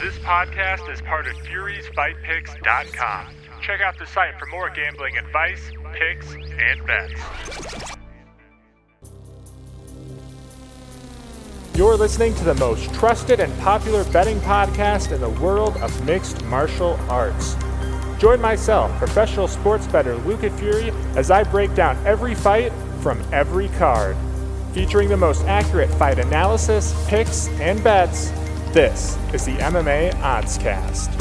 This podcast is part of FurysFightPicks.com. Check out the site for more gambling advice, picks, and bets. You're listening to the most trusted and popular betting podcast in the world of mixed martial arts. Join myself, professional sports bettor Luca Fury, as I break down every fight from every card. Featuring the most accurate fight analysis, picks, and bets, this is the MMA Oddscast.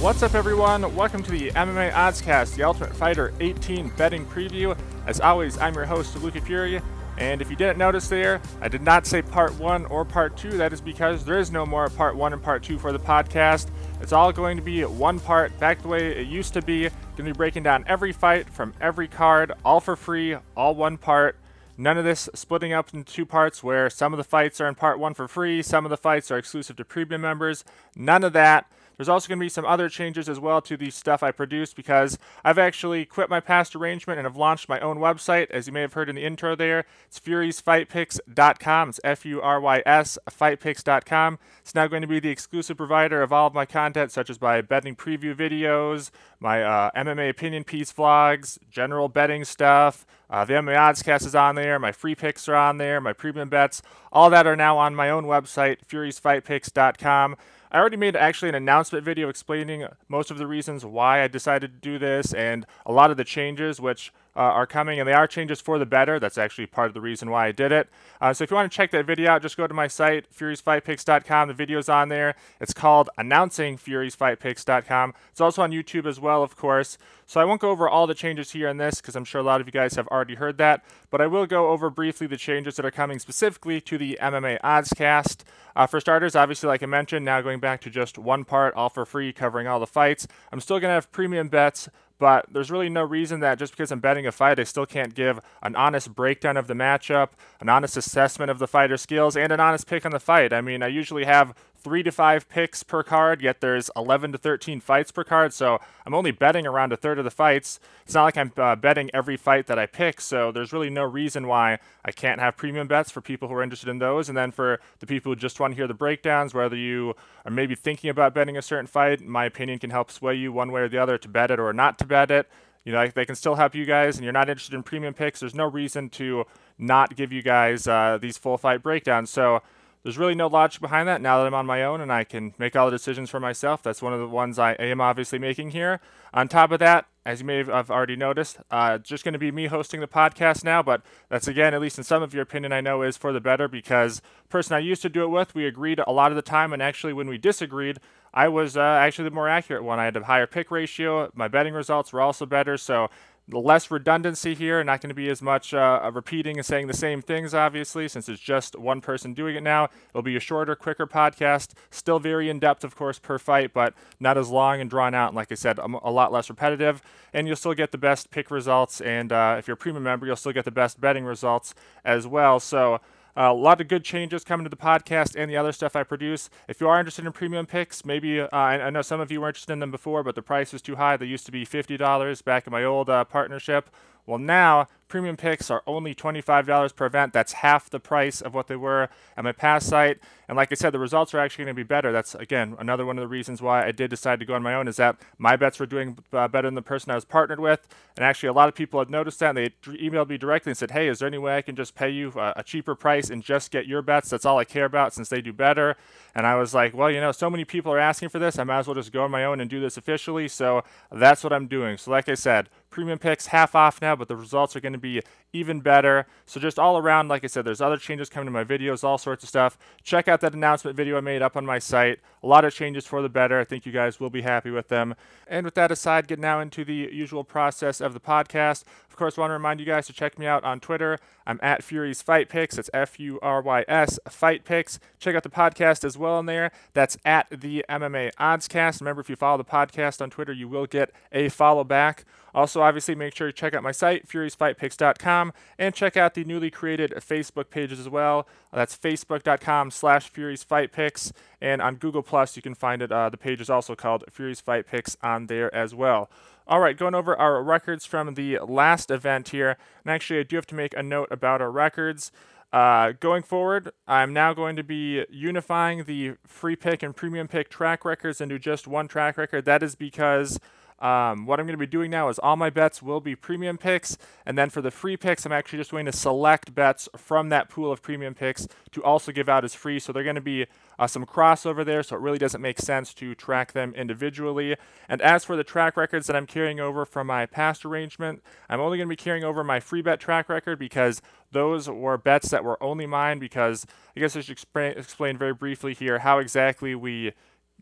What's up, everyone? Welcome to the MMA Oddscast, the Ultimate Fighter 18 betting preview. As always, I'm your host, Luca Fury. And if you didn't notice there, I did not say part one or part two. That is because there is no more part one and part two for the podcast. It's all going to be one part, back the way it used to be. Going to be breaking down every fight from every card, all for free, all one part. None of this splitting up into two parts where some of the fights are in part one for free, some of the fights are exclusive to premium members. None of that. There's also going to be some other changes as well to the stuff I produce because I've actually quit my past arrangement and have launched my own website. As you may have heard in the intro there, it's furysfightpicks.com. It's F U R Y S, fightpicks.com. It's now going to be the exclusive provider of all of my content, such as my betting preview videos, my uh, MMA opinion piece vlogs, general betting stuff. Uh, the MMA Oddscast is on there. My free picks are on there. My premium bets, all that are now on my own website, furysfightpicks.com. I already made actually an announcement video explaining most of the reasons why I decided to do this and a lot of the changes, which uh, are coming, and they are changes for the better. That's actually part of the reason why I did it. Uh, so if you want to check that video out, just go to my site, furysfightpicks.com. The video's on there. It's called Announcing furysfightpicks.com. It's also on YouTube as well, of course. So I won't go over all the changes here in this because I'm sure a lot of you guys have already heard that, but I will go over briefly the changes that are coming specifically to the MMA Oddscast. Uh, for starters, obviously, like I mentioned, now going back to just one part, all for free, covering all the fights. I'm still going to have premium bets but there's really no reason that just because I'm betting a fight, I still can't give an honest breakdown of the matchup, an honest assessment of the fighter's skills, and an honest pick on the fight. I mean, I usually have three to five picks per card, yet there's 11 to 13 fights per card. So I'm only betting around a third of the fights. It's not like I'm uh, betting every fight that I pick. So there's really no reason why I can't have premium bets for people who are interested in those. And then for the people who just want to hear the breakdowns, whether you are maybe thinking about betting a certain fight, my opinion can help sway you one way or the other to bet it or not to bet it. You know, they can still help you guys, and you're not interested in premium picks. There's no reason to not give you guys uh, these full fight breakdowns. So there's really no logic behind that now that I'm on my own and I can make all the decisions for myself. That's one of the ones I am obviously making here. On top of that, as you may have already noticed, uh, just going to be me hosting the podcast now, but that's again, at least in some of your opinion, I know is for the better because person I used to do it with, we agreed a lot of the time, and actually when we disagreed, I was uh, actually the more accurate one. I had a higher pick ratio. My betting results were also better, so less redundancy here, not going to be as much uh, repeating and saying the same things, obviously, since it's just one person doing it now. It'll be a shorter, quicker podcast, still very in depth, of course, per fight, but not as long and drawn out. And like I said, a, lot less repetitive, and you'll still get the best pick results. And uh, if you're a premium member, you'll still get the best betting results as well. So, a lot of good changes coming to the podcast and the other stuff I produce. If you are interested in premium picks, maybe uh, I, I, know some of you were interested in them before, but the price was too high. They used to be $50 back in my old uh, partnership. Well, now premium picks are only $25 per event. That's half the price of what they were at my past site. And like I said, the results are actually going to be better. That's, again, another one of the reasons why I did decide to go on my own is that my bets were doing uh, better than the person I was partnered with. And actually, a lot of people had noticed that and they emailed me directly and said, hey, is there any way I can just pay you uh, a cheaper price and just get your bets? That's all I care about since they do better. And I was like, well, you know, so many people are asking for this. I might as well just go on my own and do this officially. So that's what I'm doing. So, like I said, premium picks half off now, but the results are going to be even better. So just all around, like I said, there's other changes coming to my videos, all sorts of stuff. Check out that announcement video I made up on my site. A lot of changes for the better. I think you guys will be happy with them. And with that aside, get now into the usual process of the podcast. Of course, I want to remind you guys to check me out on Twitter. I'm at Fury's Fight Picks. It's F U R Y S Fight Picks. Check out the podcast as well in there. That's at the MMA Oddscast. Remember, if you follow the podcast on Twitter, you will get a follow back. Also, obviously, make sure you check out my site, furysfightpicks.com, and check out the newly created Facebook pages as well. That's facebook.com slash furysfightpicks, and on Google Plus, you can find it. Uh, the page is also called Furys Fight Picks on there as well. All right, going over our records from the last event here, and actually, I do have to make a note about our records. Uh, going forward, I'm now going to be unifying the free pick and premium pick track records into just one track record. That is because um, what I'm going to be doing now is all my bets will be premium picks, and then for the free picks, I'm actually just going to select bets from that pool of premium picks to also give out as free. So they're going to be uh, some crossover there, so it really doesn't make sense to track them individually. And as for the track records that I'm carrying over from my past arrangement, I'm only going to be carrying over my free bet track record because those were bets that were only mine. Because I guess I should explain, explain very briefly here how exactly we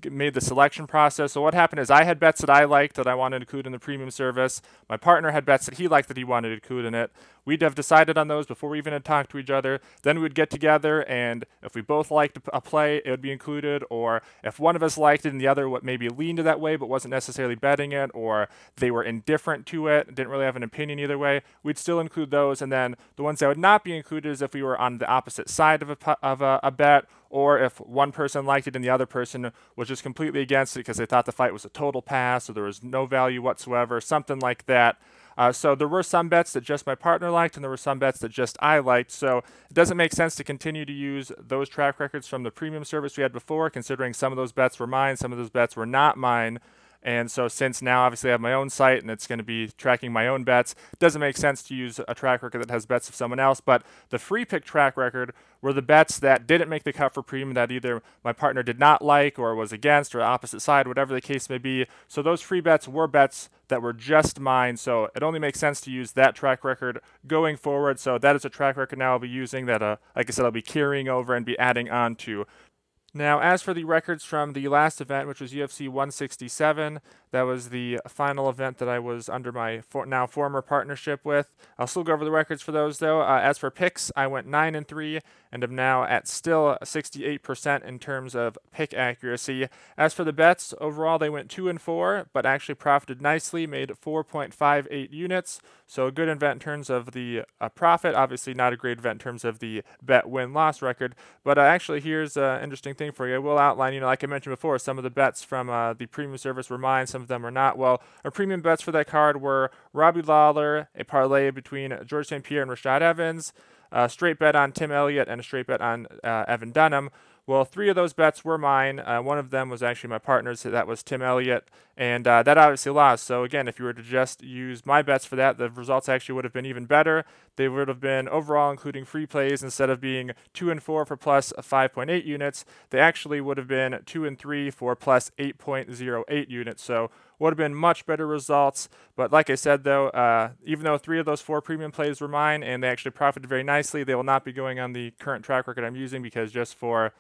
made the selection process. So what happened is I had bets that I liked that I wanted to include in the premium service. My partner had bets that he liked that he wanted to include in it. We'd have decided on those before we even had talked to each other. Then we would get together, and if we both liked a play, it would be included. Or if one of us liked it and the other what maybe leaned that way but wasn't necessarily betting it, or they were indifferent to it, didn't really have an opinion either way, we'd still include those. And then the ones that would not be included is if we were on the opposite side of a, of a, a bet, or if one person liked it and the other person was just completely against it because they thought the fight was a total pass or there was no value whatsoever, something like that. Uh, so there were some bets that just my partner liked, and there were some bets that just I liked. So it doesn't make sense to continue to use those track records from the premium service we had before, considering some of those bets were mine, some of those bets were not mine. And so, since now obviously I have my own site and it's going to be tracking my own bets, doesn't make sense to use a track record that has bets of someone else. But the free pick track record were the bets that didn't make the cut for premium that either my partner did not like or was against or opposite side, whatever the case may be. So, those free bets were bets that were just mine. So, it only makes sense to use that track record going forward. So, that is a track record now I'll be using that, uh, like I said, I'll be carrying over and be adding on to. Now, as for the records from the last event, which was UFC 167, that was the final event that I was under my for now former partnership with. I'll still go over the records for those though. Uh, as for picks, I went nine and three, and am now at still 68% in terms of pick accuracy. As for the bets, overall they went two and four, but actually profited nicely, made 4.58 units. So a good event in terms of the uh, profit. Obviously, not a great event in terms of the bet win loss record. But uh, actually, here's an interesting thing for you. We'll outline, you know, like I mentioned before, some of the bets from uh, the premium service were mine, some of them were not. Well, our premium bets for that card were Robbie Lawler, a parlay between George St. Pierre and Rashad Evans, a straight bet on Tim Elliott, and a straight bet on uh, Evan Dunham. Well, three of those bets were mine. Uh, one of them was actually my partner's. That was Tim Elliott, and uh, that obviously lost. So again, if you were to just use my bets for that, the results actually would have been even better. They would have been overall, including free plays, instead of being two and four for plus 5.8 units, they actually would have been two and three for plus 8.08 units. So would have been much better results. But like I said, though, uh, even though three of those four premium plays were mine and they actually profited very nicely, they will not be going on the current track record I'm using because just for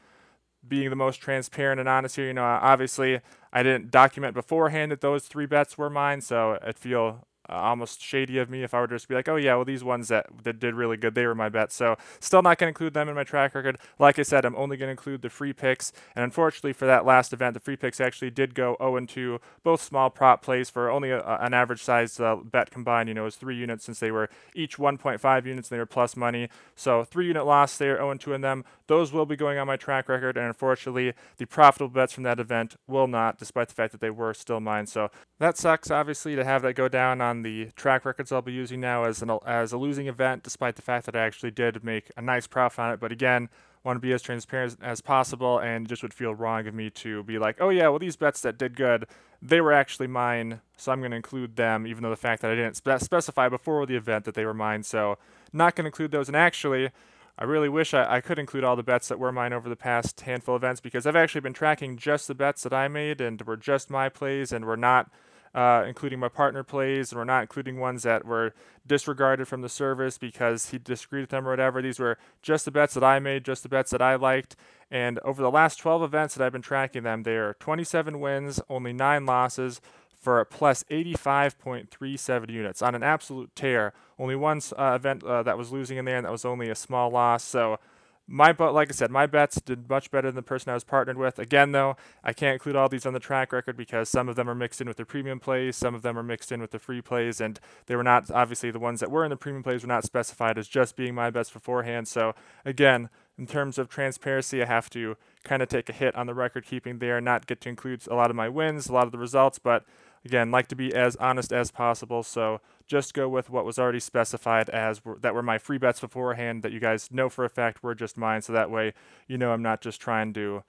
being the most transparent and honest here. You know, obviously I didn't document beforehand that those three bets were mine, so I feel uh, almost shady of me if I were to just be like, oh yeah, well these ones that, that did really good, they were my bets. So still not going to include them in my track record. Like I said, I'm only going to include the free picks. And unfortunately for that last event, the free picks actually did go 0 2, both small prop plays for only a, an average size uh, bet combined. You know, it was three units since they were each 1.5 units and they were plus money. So three unit loss there, 0 2 in them. Those will be going on my track record. And unfortunately, the profitable bets from that event will not, despite the fact that they were still mine. So that sucks, obviously, to have that go down on the track records I'll be using now as an as a losing event, despite the fact that I actually did make a nice profit on it. But again, want to be as transparent as possible, and just would feel wrong of me to be like, oh yeah, well these bets that did good, they were actually mine, so I'm going to include them, even though the fact that I didn't spe- specify before the event that they were mine. So not going to include those. And actually, I really wish I, I could include all the bets that were mine over the past handful of events because I've actually been tracking just the bets that I made and were just my plays and were not uh, including my partner plays, and we're not including ones that were disregarded from the service because he disagreed with them or whatever. These were just the bets that I made, just the bets that I liked. And over the last 12 events that I've been tracking them, they are 27 wins, only nine losses for a plus 85.37 units on an absolute tear. Only one uh, event uh, that was losing in there, and that was only a small loss. So my but like I said, my bets did much better than the person I was partnered with. Again, though, I can't include all these on the track record because some of them are mixed in with the premium plays, some of them are mixed in with the free plays, and they were not obviously the ones that were in the premium plays were not specified as just being my bets beforehand. So again, in terms of transparency, I have to kind of take a hit on the record keeping there, not get to include a lot of my wins, a lot of the results, but again, like to be as honest as possible. So just go with what was already specified as that were my free bets beforehand that you guys know for a fact were just mine. So that way, you know, I'm not just trying to,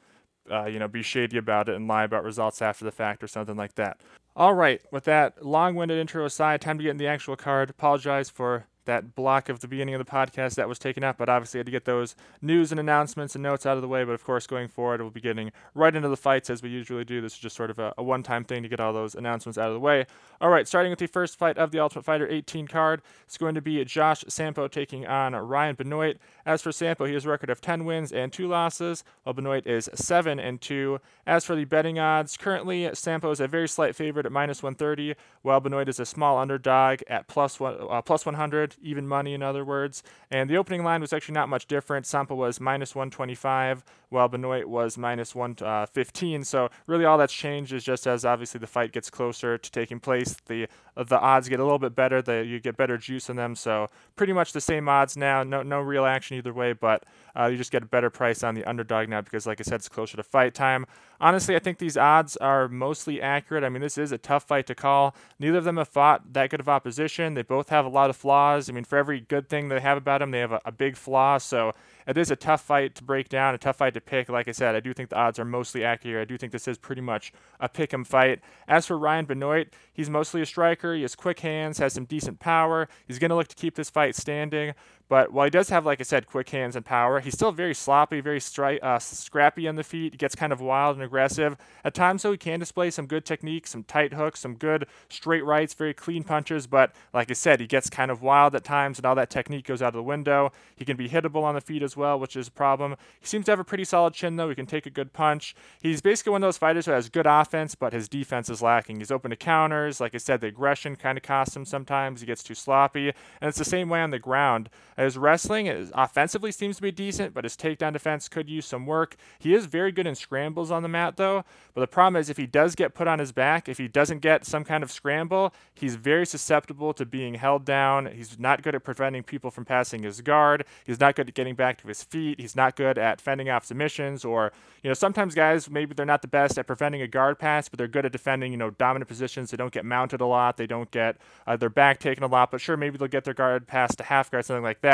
uh, you know, be shady about it and lie about results after the fact or something like that. All right, with that long-winded intro aside, time to get in the actual card. Apologize for that block of the beginning of the podcast that was taken up, but obviously I had to get those news and announcements and notes out of the way. But of course, going forward, we'll be getting right into the fights as we usually do. This is just sort of a, a one time thing to get all those announcements out of the way. All right, starting with the first fight of the Ultimate Fighter 18 card, it's going to be Josh Sampo taking on Ryan Benoit. As for Sampo, he has a record of 10 wins and 2 losses, while Benoit is 7 and 2. As for the betting odds, currently Sampo is a very slight favorite at minus 130, while Benoit is a small underdog at plus, one, uh, plus 100 even money in other words. And the opening line was actually not much different. Sampo was minus 125, while Benoit was minus 115. Uh, so really all that's changed is just as obviously the fight gets closer to taking place, the the odds get a little bit better. The, you get better juice in them. So pretty much the same odds now. No no real action either way, but uh, you just get a better price on the underdog now because, like I said, it's closer to fight time. Honestly, I think these odds are mostly accurate. I mean, this is a tough fight to call. Neither of them have fought that good of opposition. They both have a lot of flaws. I mean, for every good thing they have about them, they have a, a big flaw. So it is a tough fight to break down, a tough fight to pick. Like I said, I do think the odds are mostly accurate. I do think this is pretty much a pick 'em fight. As for Ryan Benoit, he's mostly a striker. He has quick hands, has some decent power. He's going to look to keep this fight standing. But while he does have, like I said, quick hands and power, he's still very sloppy, very stri- uh, scrappy on the feet. He gets kind of wild and aggressive. At times, though, he can display some good technique, some tight hooks, some good straight rights, very clean punches. But like I said, he gets kind of wild at times, and all that technique goes out of the window. He can be hittable on the feet as well, which is a problem. He seems to have a pretty solid chin, though. He can take a good punch. He's basically one of those fighters who has good offense, but his defense is lacking. He's open to counters. Like I said, the aggression kind of costs him sometimes. He gets too sloppy. And it's the same way on the ground. His wrestling is offensively seems to be decent, but his takedown defense could use some work. He is very good in scrambles on the mat, though. But the problem is, if he does get put on his back, if he doesn't get some kind of scramble, he's very susceptible to being held down. He's not good at preventing people from passing his guard. He's not good at getting back to his feet. He's not good at fending off submissions. Or, you know, sometimes guys, maybe they're not the best at preventing a guard pass, but they're good at defending, you know, dominant positions. They don't get mounted a lot. They don't get uh, their back taken a lot. But sure, maybe they'll get their guard pass to half guard, something like that.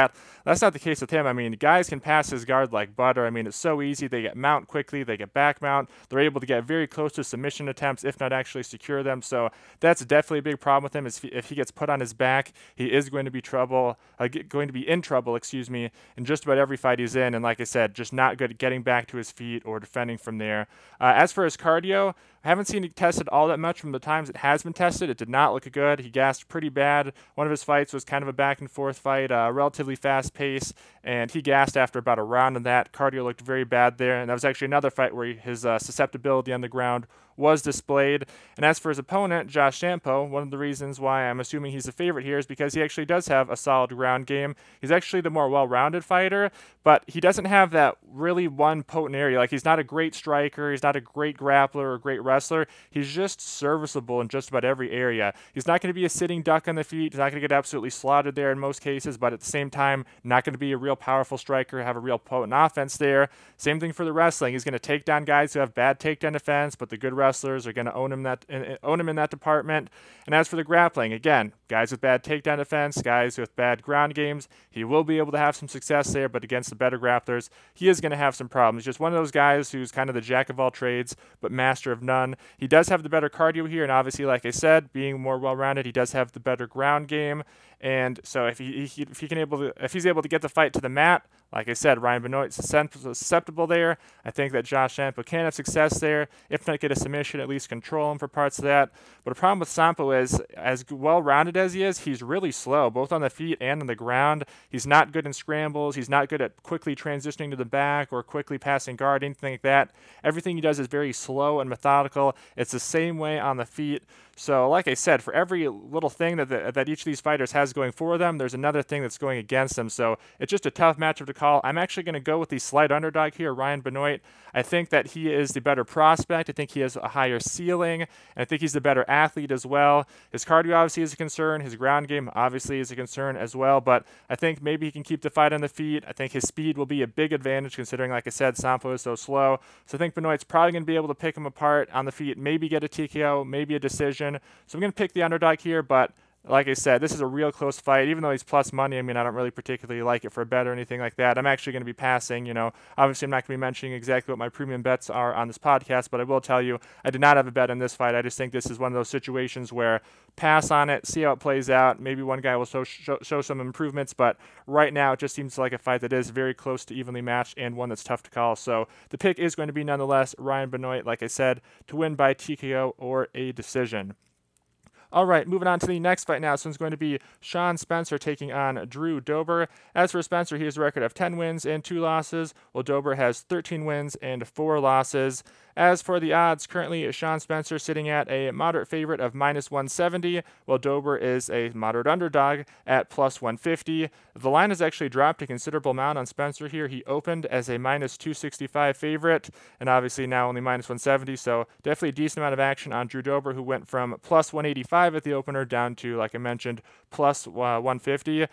That's not the case with him. I mean, guys can pass his guard like butter. I mean, it's so easy. They get mount quickly. They get back mount. They're able to get very close to submission attempts, if not actually secure them. So that's definitely a big problem with him. Is if he gets put on his back, he is going to be trouble, uh, going to be in trouble, excuse me, in just about every fight he's in. And like I said, just not good at getting back to his feet or defending from there. Uh, as for his cardio, I haven't seen it tested all that much from the times it has been tested. It did not look good. He gassed pretty bad. One of his fights was kind of a back and forth fight, uh, relatively fast pace, and he gassed after about a round of that. Cardio looked very bad there, and that was actually another fight where his uh, susceptibility on the ground was displayed. And as for his opponent, Josh Sampo, one of the reasons why I'm assuming he's a favorite here is because he actually does have a solid ground game. He's actually the more well rounded fighter, but he doesn't have that really one potent area. Like, he's not a great striker, he's not a great grappler or great wrestler. He's just serviceable in just about every area. He's not going to be a sitting duck on the feet, he's not going to get absolutely slaughtered there in most cases, but at the same time, not going to be a real powerful striker, have a real potent offense there. Same thing for the wrestling. He's going to take down guys who have bad takedown defense, but the good wrestlers are going to own him that own him in that department. And as for the grappling, again, guys with bad takedown defense, guys with bad ground games, he will be able to have some success there. But against the better grapplers, he is going to have some problems. Just one of those guys who's kind of the jack of all trades, but master of none. He does have the better cardio here, and obviously, like I said, being more well-rounded, he does have the better ground game. And so if he, if he can able to if he's able to get the fight to the mat, like I said, Ryan Benoit susceptible there. I think that Josh Sampo can have success there. If not get a submission, at least control him for parts of that. But the problem with Sampo is, as well rounded as he is, he's really slow, both on the feet and on the ground. He's not good in scrambles. He's not good at quickly transitioning to the back or quickly passing guard, anything like that. Everything he does is very slow and methodical. It's the same way on the feet. So, like I said, for every little thing that the, that each of these fighters has going for them, there's another thing that's going against them. So it's just a tough matchup to call. I'm actually going to go with the slight underdog here, Ryan Benoit. I think that he is the better prospect. I think he has a higher ceiling, and I think he's the better athlete as well. His cardio obviously is a concern. His ground game obviously is a concern as well. But I think maybe he can keep the fight on the feet. I think his speed will be a big advantage considering, like I said, Sampo is so slow. So I think Benoit's probably going to be able to pick him apart on the feet, maybe get a TKO, maybe a decision. So I'm going to pick the underdog here, but like I said, this is a real close fight. Even though he's plus money, I mean, I don't really particularly like it for a bet or anything like that. I'm actually going to be passing. You know, obviously, I'm not going to be mentioning exactly what my premium bets are on this podcast, but I will tell you, I did not have a bet in this fight. I just think this is one of those situations where pass on it, see how it plays out. Maybe one guy will show, show, show some improvements, but right now it just seems like a fight that is very close to evenly matched and one that's tough to call. So the pick is going to be nonetheless Ryan Benoit, like I said, to win by TKO or a decision. All right, moving on to the next fight now. This one's going to be Sean Spencer taking on Drew Dober. As for Spencer, he has a record of 10 wins and 2 losses, while Dober has 13 wins and 4 losses. As for the odds, currently Sean Spencer sitting at a moderate favorite of minus 170, while Dober is a moderate underdog at plus 150. The line has actually dropped a considerable amount on Spencer here. He opened as a minus 265 favorite, and obviously now only minus 170, so definitely a decent amount of action on Drew Dober, who went from plus 185 at the opener down to, like I mentioned, plus, uh, 150.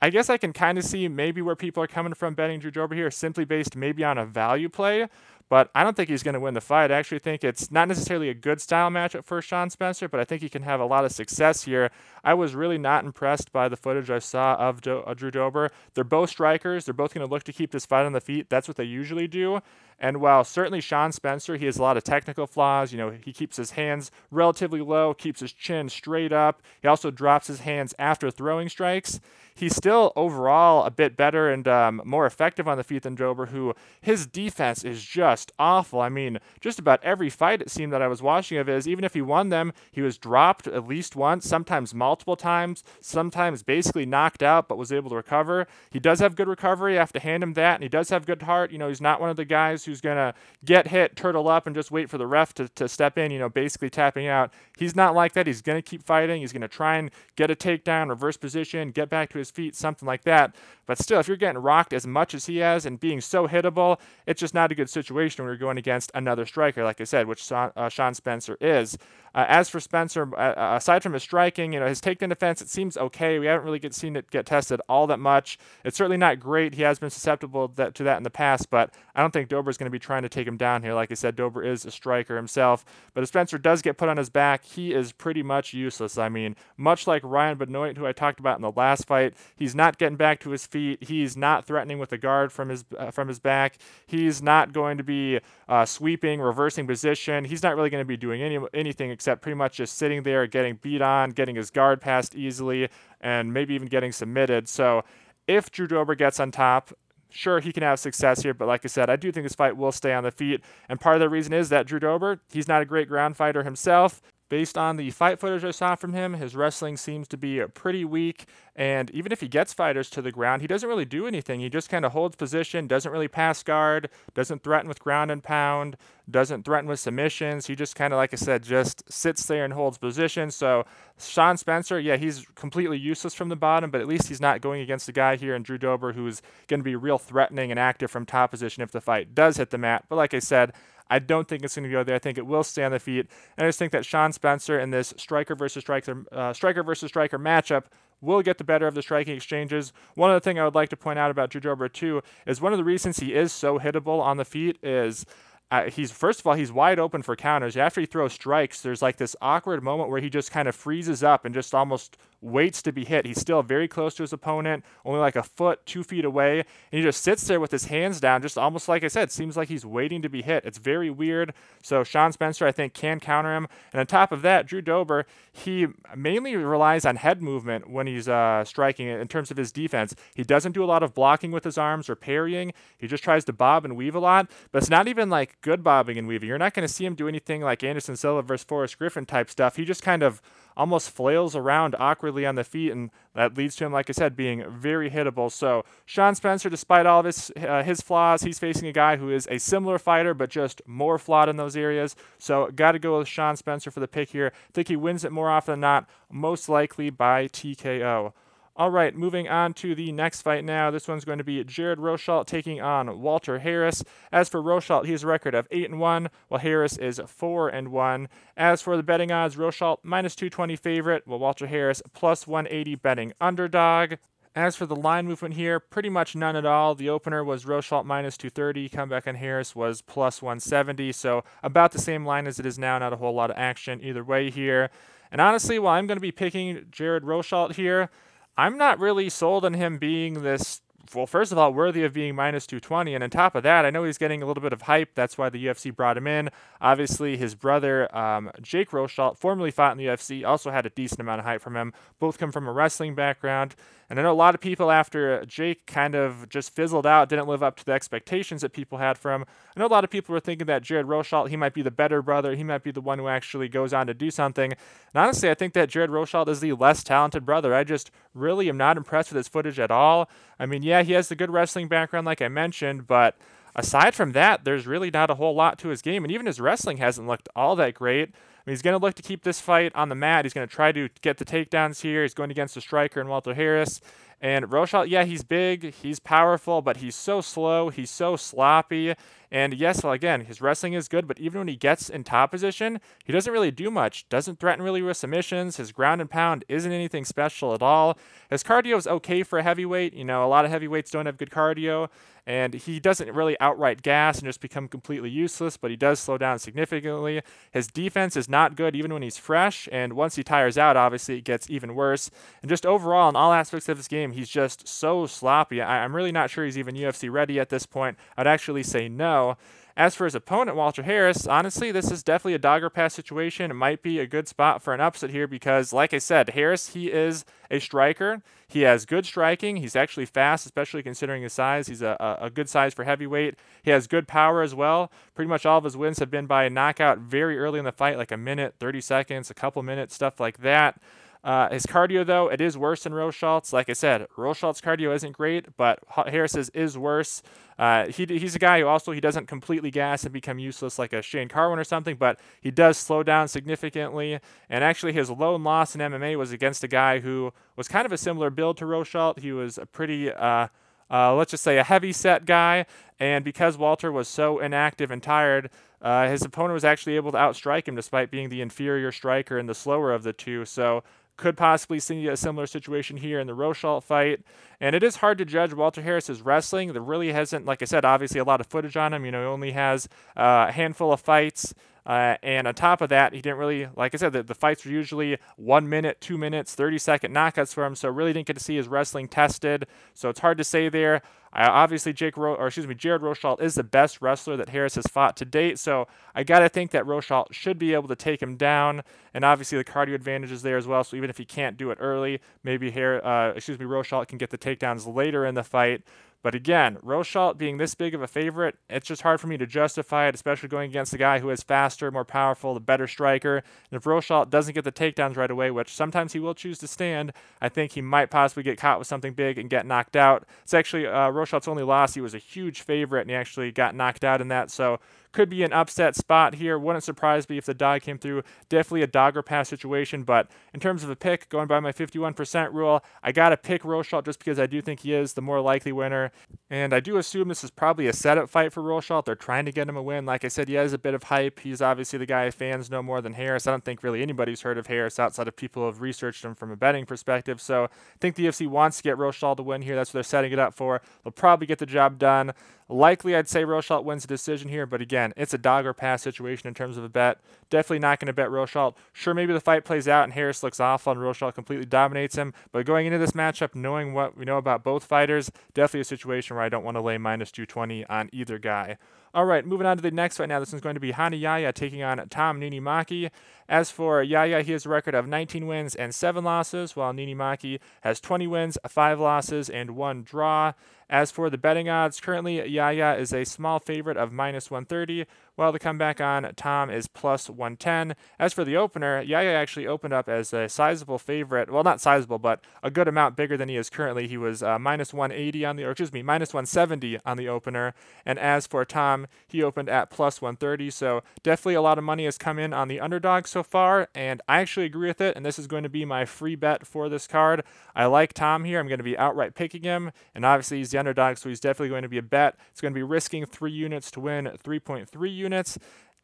I guess I can kind of see maybe where people are coming from betting Drew Dober here, simply based maybe on a value play. But I don't think he's going to win the fight. I actually think it's not necessarily a good style matchup for Sean Spencer, but I think he can have a lot of success here. I was really not impressed by the footage I saw of Do- uh, Drew Dober. They're both strikers. They're both going to look to keep this fight on the feet. That's what they usually do. And while certainly Sean Spencer, he has a lot of technical flaws. You know, he keeps his hands relatively low, keeps his chin straight up. He also drops his hands after throwing strikes. He's still overall a bit better and um, more effective on the feet than Dober, who his defense is just awful. I mean, just about every fight it seemed that I was watching of his, even if he won them, he was dropped at least once, sometimes multiple times, sometimes basically knocked out, but was able to recover. He does have good recovery. I have to hand him that, and he does have good heart. You know, he's not one of the guys who's going to get hit, turtle up, and just wait for the ref to, to step in, you know, basically tapping out. He's not like that. He's going to keep fighting. He's going to try and get a takedown, reverse position, get back to his feet, something like that. But still, if you're getting rocked as much as he has and being so hittable, it's just not a good situation when you're going against another striker, like I said, which uh, Sean Spencer is. Uh, as for Spencer, uh, uh, aside from his striking, you know, his takedown defense, it seems okay. We haven't really get, seen it get tested all that much. It's certainly not great. He has been susceptible that, to that in the past, but I don't think Dober is going to be trying to take him down here. Like I said, Dober is a striker himself. But if Spencer does get put on his back, he is pretty much useless. I mean, much like Ryan Benoit, who I talked about in the last fight, he's not getting back to his feet. He's not threatening with a guard from his uh, from his back. He's not going to be uh, sweeping, reversing position. He's not really going to be doing any anything except pretty much just sitting there, getting beat on, getting his guard passed easily, and maybe even getting submitted. So if Drew Dober gets on top, sure he can have success here, but like I said, I do think this fight will stay on the feet. And part of the reason is that Drew Dober, he's not a great ground fighter himself. Based on the fight footage I saw from him, his wrestling seems to be uh, pretty weak. And even if he gets fighters to the ground, he doesn't really do anything. He just kind of holds position, doesn't really pass guard, doesn't threaten with ground and pound, doesn't threaten with submissions. He just kind of, like I said, just sits there and holds position. So Sean Spencer, yeah, he's completely useless from the bottom, but at least he's not going against a guy here in Drew Dober who's going to be real threatening and active from top position if the fight does hit the mat. But like I said, I don't think it's going to go there. I think it will stay on the feet. And I just think that Sean Spencer in this striker versus striker, uh, striker versus striker matchup will get the better of the striking exchanges. One other thing I would like to point out about Drew too is one of the reasons he is so hittable on the feet is uh, he's first of all he's wide open for counters. After he throws strikes, there's like this awkward moment where he just kind of freezes up and just almost waits to be hit. He's still very close to his opponent, only like a foot, two feet away, and he just sits there with his hands down, just almost like I said, seems like he's waiting to be hit. It's very weird. So Sean Spencer, I think, can counter him. And on top of that, Drew Dober, he mainly relies on head movement when he's uh, striking in terms of his defense. He doesn't do a lot of blocking with his arms or parrying. He just tries to bob and weave a lot, but it's not even like good bobbing and weaving. You're not going to see him do anything like Anderson Silva versus Forrest Griffin type stuff. He just kind of almost flails around awkwardly on the feet, and that leads to him, like I said, being very hittable. So Sean Spencer, despite all of his uh, his flaws, he's facing a guy who is a similar fighter, but just more flawed in those areas. So got to go with Sean Spencer for the pick here. I think he wins it more often than not, most likely by TKO. All right, moving on to the next fight now. This one's going to be Jared Rosholt taking on Walter Harris. As for Rosholt, he has a record of 8 and 1, while Harris is 4 and 1. As for the betting odds, Rosholt minus 220 favorite, while Walter Harris plus 180 betting underdog. As for the line movement here, pretty much none at all. The opener was Rosholt minus 230. Comeback on Harris was plus 170. So about the same line as it is now. Not a whole lot of action either way here. And honestly, while I'm going to be picking Jared Rosholt here, I'm not really sold on him being this well, first of all, worthy of being minus 220. And on top of that, I know he's getting a little bit of hype. That's why the UFC brought him in. Obviously, his brother, um, Jake Rosholt, formerly fought in the UFC, also had a decent amount of hype from him. Both come from a wrestling background. And I know a lot of people, after uh, Jake kind of just fizzled out, didn't live up to the expectations that people had for him. I know a lot of people were thinking that Jared Rosholt, he might be the better brother. He might be the one who actually goes on to do something. And honestly, I think that Jared Rosholt is the less talented brother. I just really am not impressed with his footage at all. I mean, yeah, he has the good wrestling background, like I mentioned, but aside from that, there's really not a whole lot to his game. And even his wrestling hasn't looked all that great mean, he's going to look to keep this fight on the mat. He's going to try to get the takedowns here. He's going against a striker and Walter Harris. And Rosholt, yeah, he's big, he's powerful, but he's so slow, he's so sloppy. And yes, again, his wrestling is good, but even when he gets in top position, he doesn't really do much. Doesn't threaten really with submissions. His ground and pound isn't anything special at all. His cardio is okay for a heavyweight. You know, a lot of heavyweights don't have good cardio, and he doesn't really outright gas and just become completely useless, but he does slow down significantly. His defense is not good even when he's fresh, and once he tires out, obviously, it gets even worse. And just overall, in all aspects of his game, he's just so sloppy. I- I'm really not sure he's even UFC ready at this point. I'd actually say no. As for his opponent, Walter Harris, honestly, this is definitely a dogger pass situation. It might be a good spot for an upset here because, like I said, Harris, he is a striker. He has good striking. He's actually fast, especially considering his size. He's a, a, a good size for heavyweight. He has good power as well. Pretty much all of his wins have been by knockout very early in the fight, like a minute, 30 seconds, a couple minutes, stuff like that. Uh, his cardio, though, it is worse than Rosholt's. Like I said, Rosholt's cardio isn't great, but Harris's is worse. Uh, he, he's a guy who also he doesn't completely gas and become useless like a Shane Carwin or something, but he does slow down significantly. And actually, his lone loss in MMA was against a guy who was kind of a similar build to Rosholt. He was a pretty uh, uh, let's just say a heavy set guy. And because Walter was so inactive and tired, uh, his opponent was actually able to outstrike him despite being the inferior striker and the slower of the two. So could possibly see a similar situation here in the Rosholt fight. And it is hard to judge Walter Harris's wrestling. There really hasn't, like I said, obviously a lot of footage on him. You know, he only has uh, a handful of fights. Uh, and on top of that, he didn't really, like I said, the, the fights were usually one minute, two minutes, 30 second knockouts for him. So really didn't get to see his wrestling tested. So it's hard to say there. Uh, obviously, Jake Ro- or excuse me, Jared Rosholt is the best wrestler that Harris has fought to date. So I gotta think that Rosholt should be able to take him down. And obviously, the cardio advantage is there as well. So even if he can't do it early, maybe here, uh, excuse me, Rosholt can get the takedowns later in the fight. But again, Rosholt being this big of a favorite, it's just hard for me to justify it, especially going against a guy who is faster, more powerful, the better striker. And if Rosholt doesn't get the takedowns right away, which sometimes he will choose to stand, I think he might possibly get caught with something big and get knocked out. It's actually uh, Rosholt's only loss. He was a huge favorite, and he actually got knocked out in that. So could be an upset spot here. Wouldn't surprise me if the dog came through. Definitely a dogger pass situation, but in terms of a pick, going by my 51% rule, I got to pick Rosholt just because I do think he is the more likely winner. And I do assume this is probably a setup fight for Rosholt. They're trying to get him a win. Like I said, he has a bit of hype. He's obviously the guy fans know more than Harris. I don't think really anybody's heard of Harris outside of people who have researched him from a betting perspective. So I think the UFC wants to get Rosholt to win here. That's what they're setting it up for. They'll probably get the job done. Likely, I'd say Rosholt wins the decision here, but again, it's a dog or pass situation in terms of a bet. Definitely not going to bet Rosholt. Sure, maybe the fight plays out and Harris looks awful and Rosholt completely dominates him, but going into this matchup, knowing what we know about both fighters, definitely a situation where I don't want to lay minus 220 on either guy. All right, moving on to the next fight now. This one's going to be Rani Yahya taking on Tom Niinimäki. As for Yahya, he has a record of 19 wins and 7 losses, while Niinimäki has 20 wins, 5 losses, and 1 draw. As for the betting odds, currently Yahya is a small favorite of minus 130, Well, the comeback on Tom is plus 110. As for the opener, Yahya actually opened up as a sizable favorite. Well, not sizable, but a good amount bigger than he is currently. He was uh, minus 180 on the, or excuse me, minus 170 on the opener. And as for Tom, he opened at plus 130. So definitely a lot of money has come in on the underdog so far, and I actually agree with it. And this is going to be my free bet for this card. I like Tom here. I'm going to be outright picking him, and obviously he's the underdog, so he's definitely going to be a bet. It's going to be risking three units to win 3.3 units.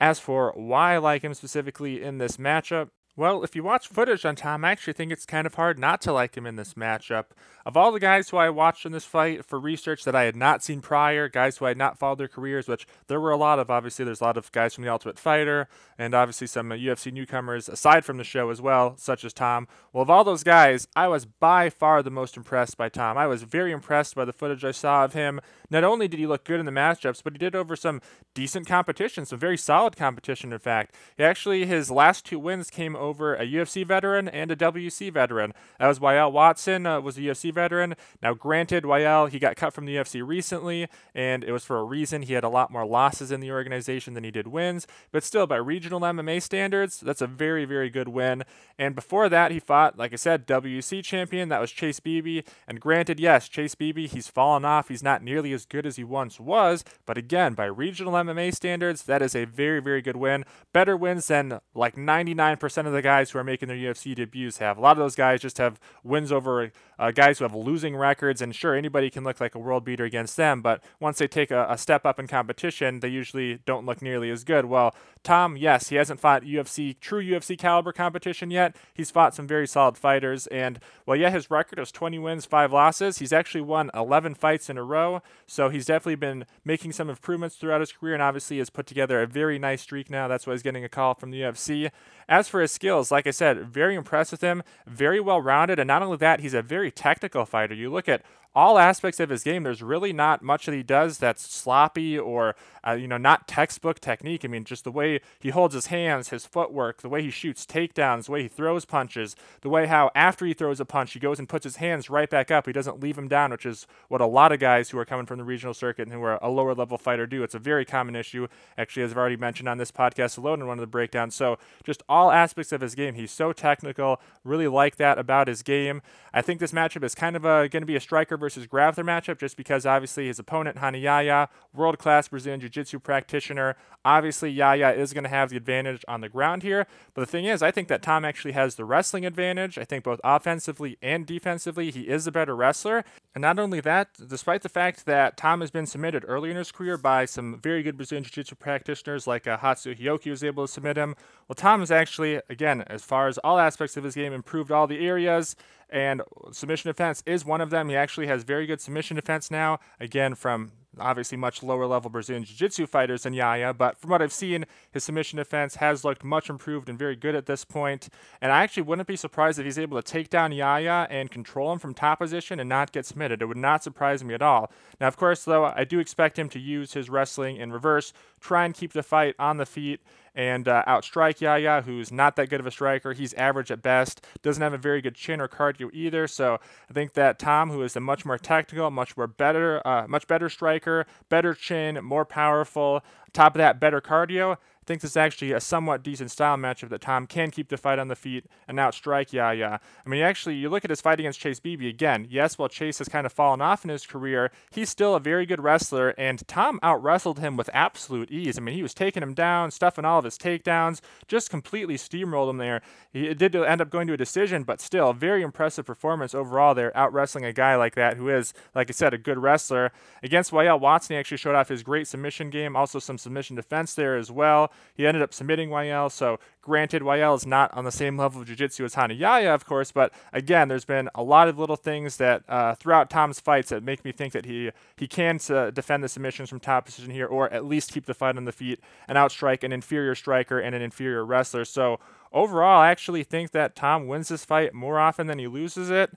As for why I like him specifically in this matchup, well, if you watch footage on Tom, I actually think it's kind of hard not to like him in this matchup. Of all the guys who I watched in this fight for research that I had not seen prior, guys who I had not followed their careers, which there were a lot of, obviously, there's a lot of guys from The Ultimate Fighter, and obviously some UFC newcomers aside from the show as well, such as Tom. Well, of all those guys, I was by far the most impressed by Tom. I was very impressed by the footage I saw of him. Not only did he look good in the matchups, but he did over some decent competition, some very solid competition, in fact. He actually, his last two wins came over a UFC veteran and a WEC veteran. That was Yael Watson, uh, was a UFC veteran. Now, granted, Yael, he got cut from the UFC recently, and it was for a reason. He had a lot more losses in the organization than he did wins, but still, by regional MMA standards, that's a very, very good win. And before that, he fought, like I said, WEC champion. That was Chase Beebe. And granted, yes, Chase Beebe, he's fallen off. He's not nearly as good as he once was. But again, by regional MMA standards, that is a very, very good win. Better wins than like 99% of the guys who are making their UFC debuts have. A lot of those guys just have wins over uh, guys who have losing records. And sure, anybody can look like a world beater against them. But once they take a, a step up in competition, they usually don't look nearly as good. Well, Tom, yes, he hasn't fought UFC, true UFC caliber competition yet. He's fought some very solid fighters. And, well, yeah, his record is 20 wins, 5 losses. He's actually won 11 fights in a row. So he's definitely been making some improvements throughout his career and obviously has put together a very nice streak now. That's why he's getting a call from the UFC. As for his skills, like I said, very impressed with him, very well rounded. And not only that, he's a very technical fighter. You look at all aspects of his game, there's really not much that he does that's sloppy or uh, you know not textbook technique. I mean, just the way he holds his hands, his footwork, the way he shoots takedowns, the way he throws punches, the way how after he throws a punch, he goes and puts his hands right back up. He doesn't leave them down, which is what a lot of guys who are coming from the regional circuit and who are a lower level fighter do. It's a very common issue, actually, as I've already mentioned on this podcast alone in one of the breakdowns. So just all aspects of his game, he's so technical. Really like that about his game. I think this matchup is kind of going to be a striker versus grappler matchup just because obviously his opponent, Rani Yahya, world class Brazilian Jiu Jitsu practitioner. Obviously, Yahya is going to have the advantage on the ground here. But the thing is, I think that Tom actually has the wrestling advantage. I think both offensively and defensively, he is a better wrestler. And not only that, despite the fact that Tom has been submitted early in his career by some very good Brazilian Jiu Jitsu practitioners like uh, Hatsu Hioki was able to submit him, well, Tom is actually, again, as far as all aspects of his game, improved all the areas and submission defense is one of them. He actually has very good submission defense now, again, from obviously much lower level Brazilian Jiu Jitsu fighters than Yahya, but from what I've seen, his submission defense has looked much improved and very good at this point. And I actually wouldn't be surprised if he's able to take down Yahya and control him from top position and not get submitted. It would not surprise me at all. Now, of course, though, I do expect him to use his wrestling in reverse, try and keep the fight on the feet and uh, outstrike Yahya, who's not that good of a striker. He's average at best, doesn't have a very good chin or cardio either. So I think that Tom, who is a much more technical, much more better, uh, much better striker, better chin, more powerful, top of that, better cardio. I think this is actually a somewhat decent style matchup that Tom can keep the fight on the feet and outstrike Yahya. I mean, actually, you look at his fight against Chase Beebe again. Yes, while Chase has kind of fallen off in his career, he's still a very good wrestler, and Tom out wrestled him with absolute ease. I mean, he was taking him down, stuffing all of his takedowns, just completely steamrolled him there. He did end up going to a decision, but still, very impressive performance overall there, out wrestling a guy like that who is, like I said, a good wrestler. Against Yael Watson, he actually showed off his great submission game, also some submission defense there as well. He ended up submitting Yael. So, granted, Yael is not on the same level of jiu-jitsu as Rani Yahya, of course, but again, there's been a lot of little things that uh, throughout Tom's fights that make me think that he he can uh, defend the submissions from top position here, or at least keep the fight on the feet and outstrike an inferior striker and an inferior wrestler. So, overall, I actually think that Tom wins this fight more often than he loses it.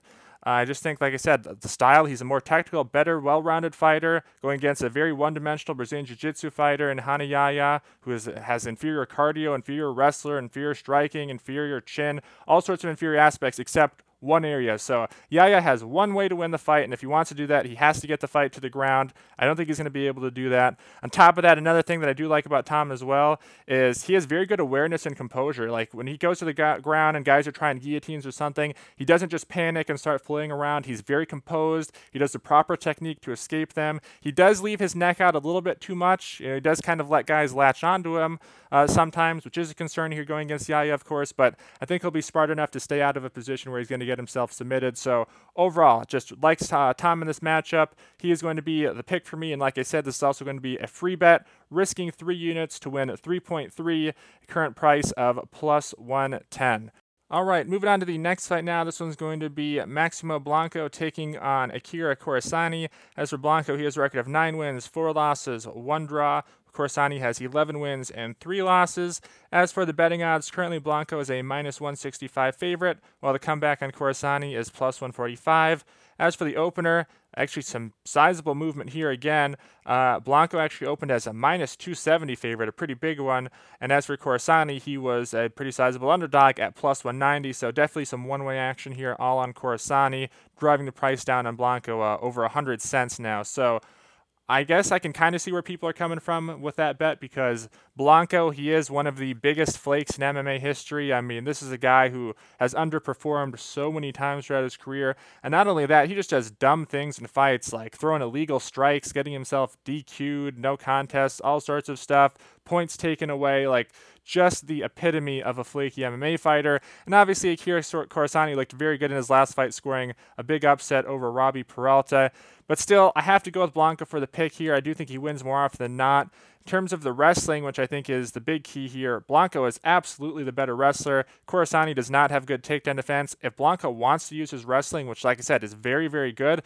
I just think, like I said, the style, he's a more tactical, better, well rounded fighter going against a very one dimensional Brazilian Jiu Jitsu fighter in Rani Yahya, who is, has inferior cardio, inferior wrestler, inferior striking, inferior chin, all sorts of inferior aspects, except one area. So Yahya has one way to win the fight, and if he wants to do that, he has to get the fight to the ground. I don't think he's going to be able to do that. On top of that, another thing that I do like about Tom as well is he has very good awareness and composure. Like when he goes to the ga- ground and guys are trying guillotines or something, he doesn't just panic and start flailing around. He's very composed. He does the proper technique to escape them. He does leave his neck out a little bit too much. You know, he does kind of let guys latch onto him uh, sometimes, which is a concern here going against Yahya, of course. But I think he'll be smart enough to stay out of a position where he's going to get himself submitted. So overall, just likes uh, Tom in this matchup. He is going to be the pick for me. And like I said, this is also going to be a free bet, risking three units to win 3.3, current price of plus 110. All right, moving on to the next fight now. This one's going to be Maximo Blanco taking on Akira Corassani. As for Blanco, he has a record of nine wins, four losses, one draw. Corassani has 11 wins and 3 losses. As for the betting odds, currently Blanco is a minus 165 favorite, while the comeback on Corassani is plus 145. As for the opener, actually some sizable movement here again. Uh, Blanco actually opened as a minus 270 favorite, a pretty big one. And as for Corassani, he was a pretty sizable underdog at plus 190. So definitely some one-way action here, all on Corassani, driving the price down on Blanco uh, over 100 cents now. So I guess I can kind of see where people are coming from with that bet because Blanco, he is one of the biggest flakes in MMA history. I mean, this is a guy who has underperformed so many times throughout his career. And not only that, he just does dumb things in fights like throwing illegal strikes, getting himself DQ'd, no contests, all sorts of stuff, points taken away. Like, just the epitome of a flaky MMA fighter. And obviously, Akira Corassani looked very good in his last fight, scoring a big upset over Robbie Peralta. But still, I have to go with Blanco for the pick here. I do think he wins more often than not. In terms of the wrestling, which I think is the big key here, Blanco is absolutely the better wrestler. Corassani does not have good takedown defense. If Blanco wants to use his wrestling, which, like I said, is very, very good,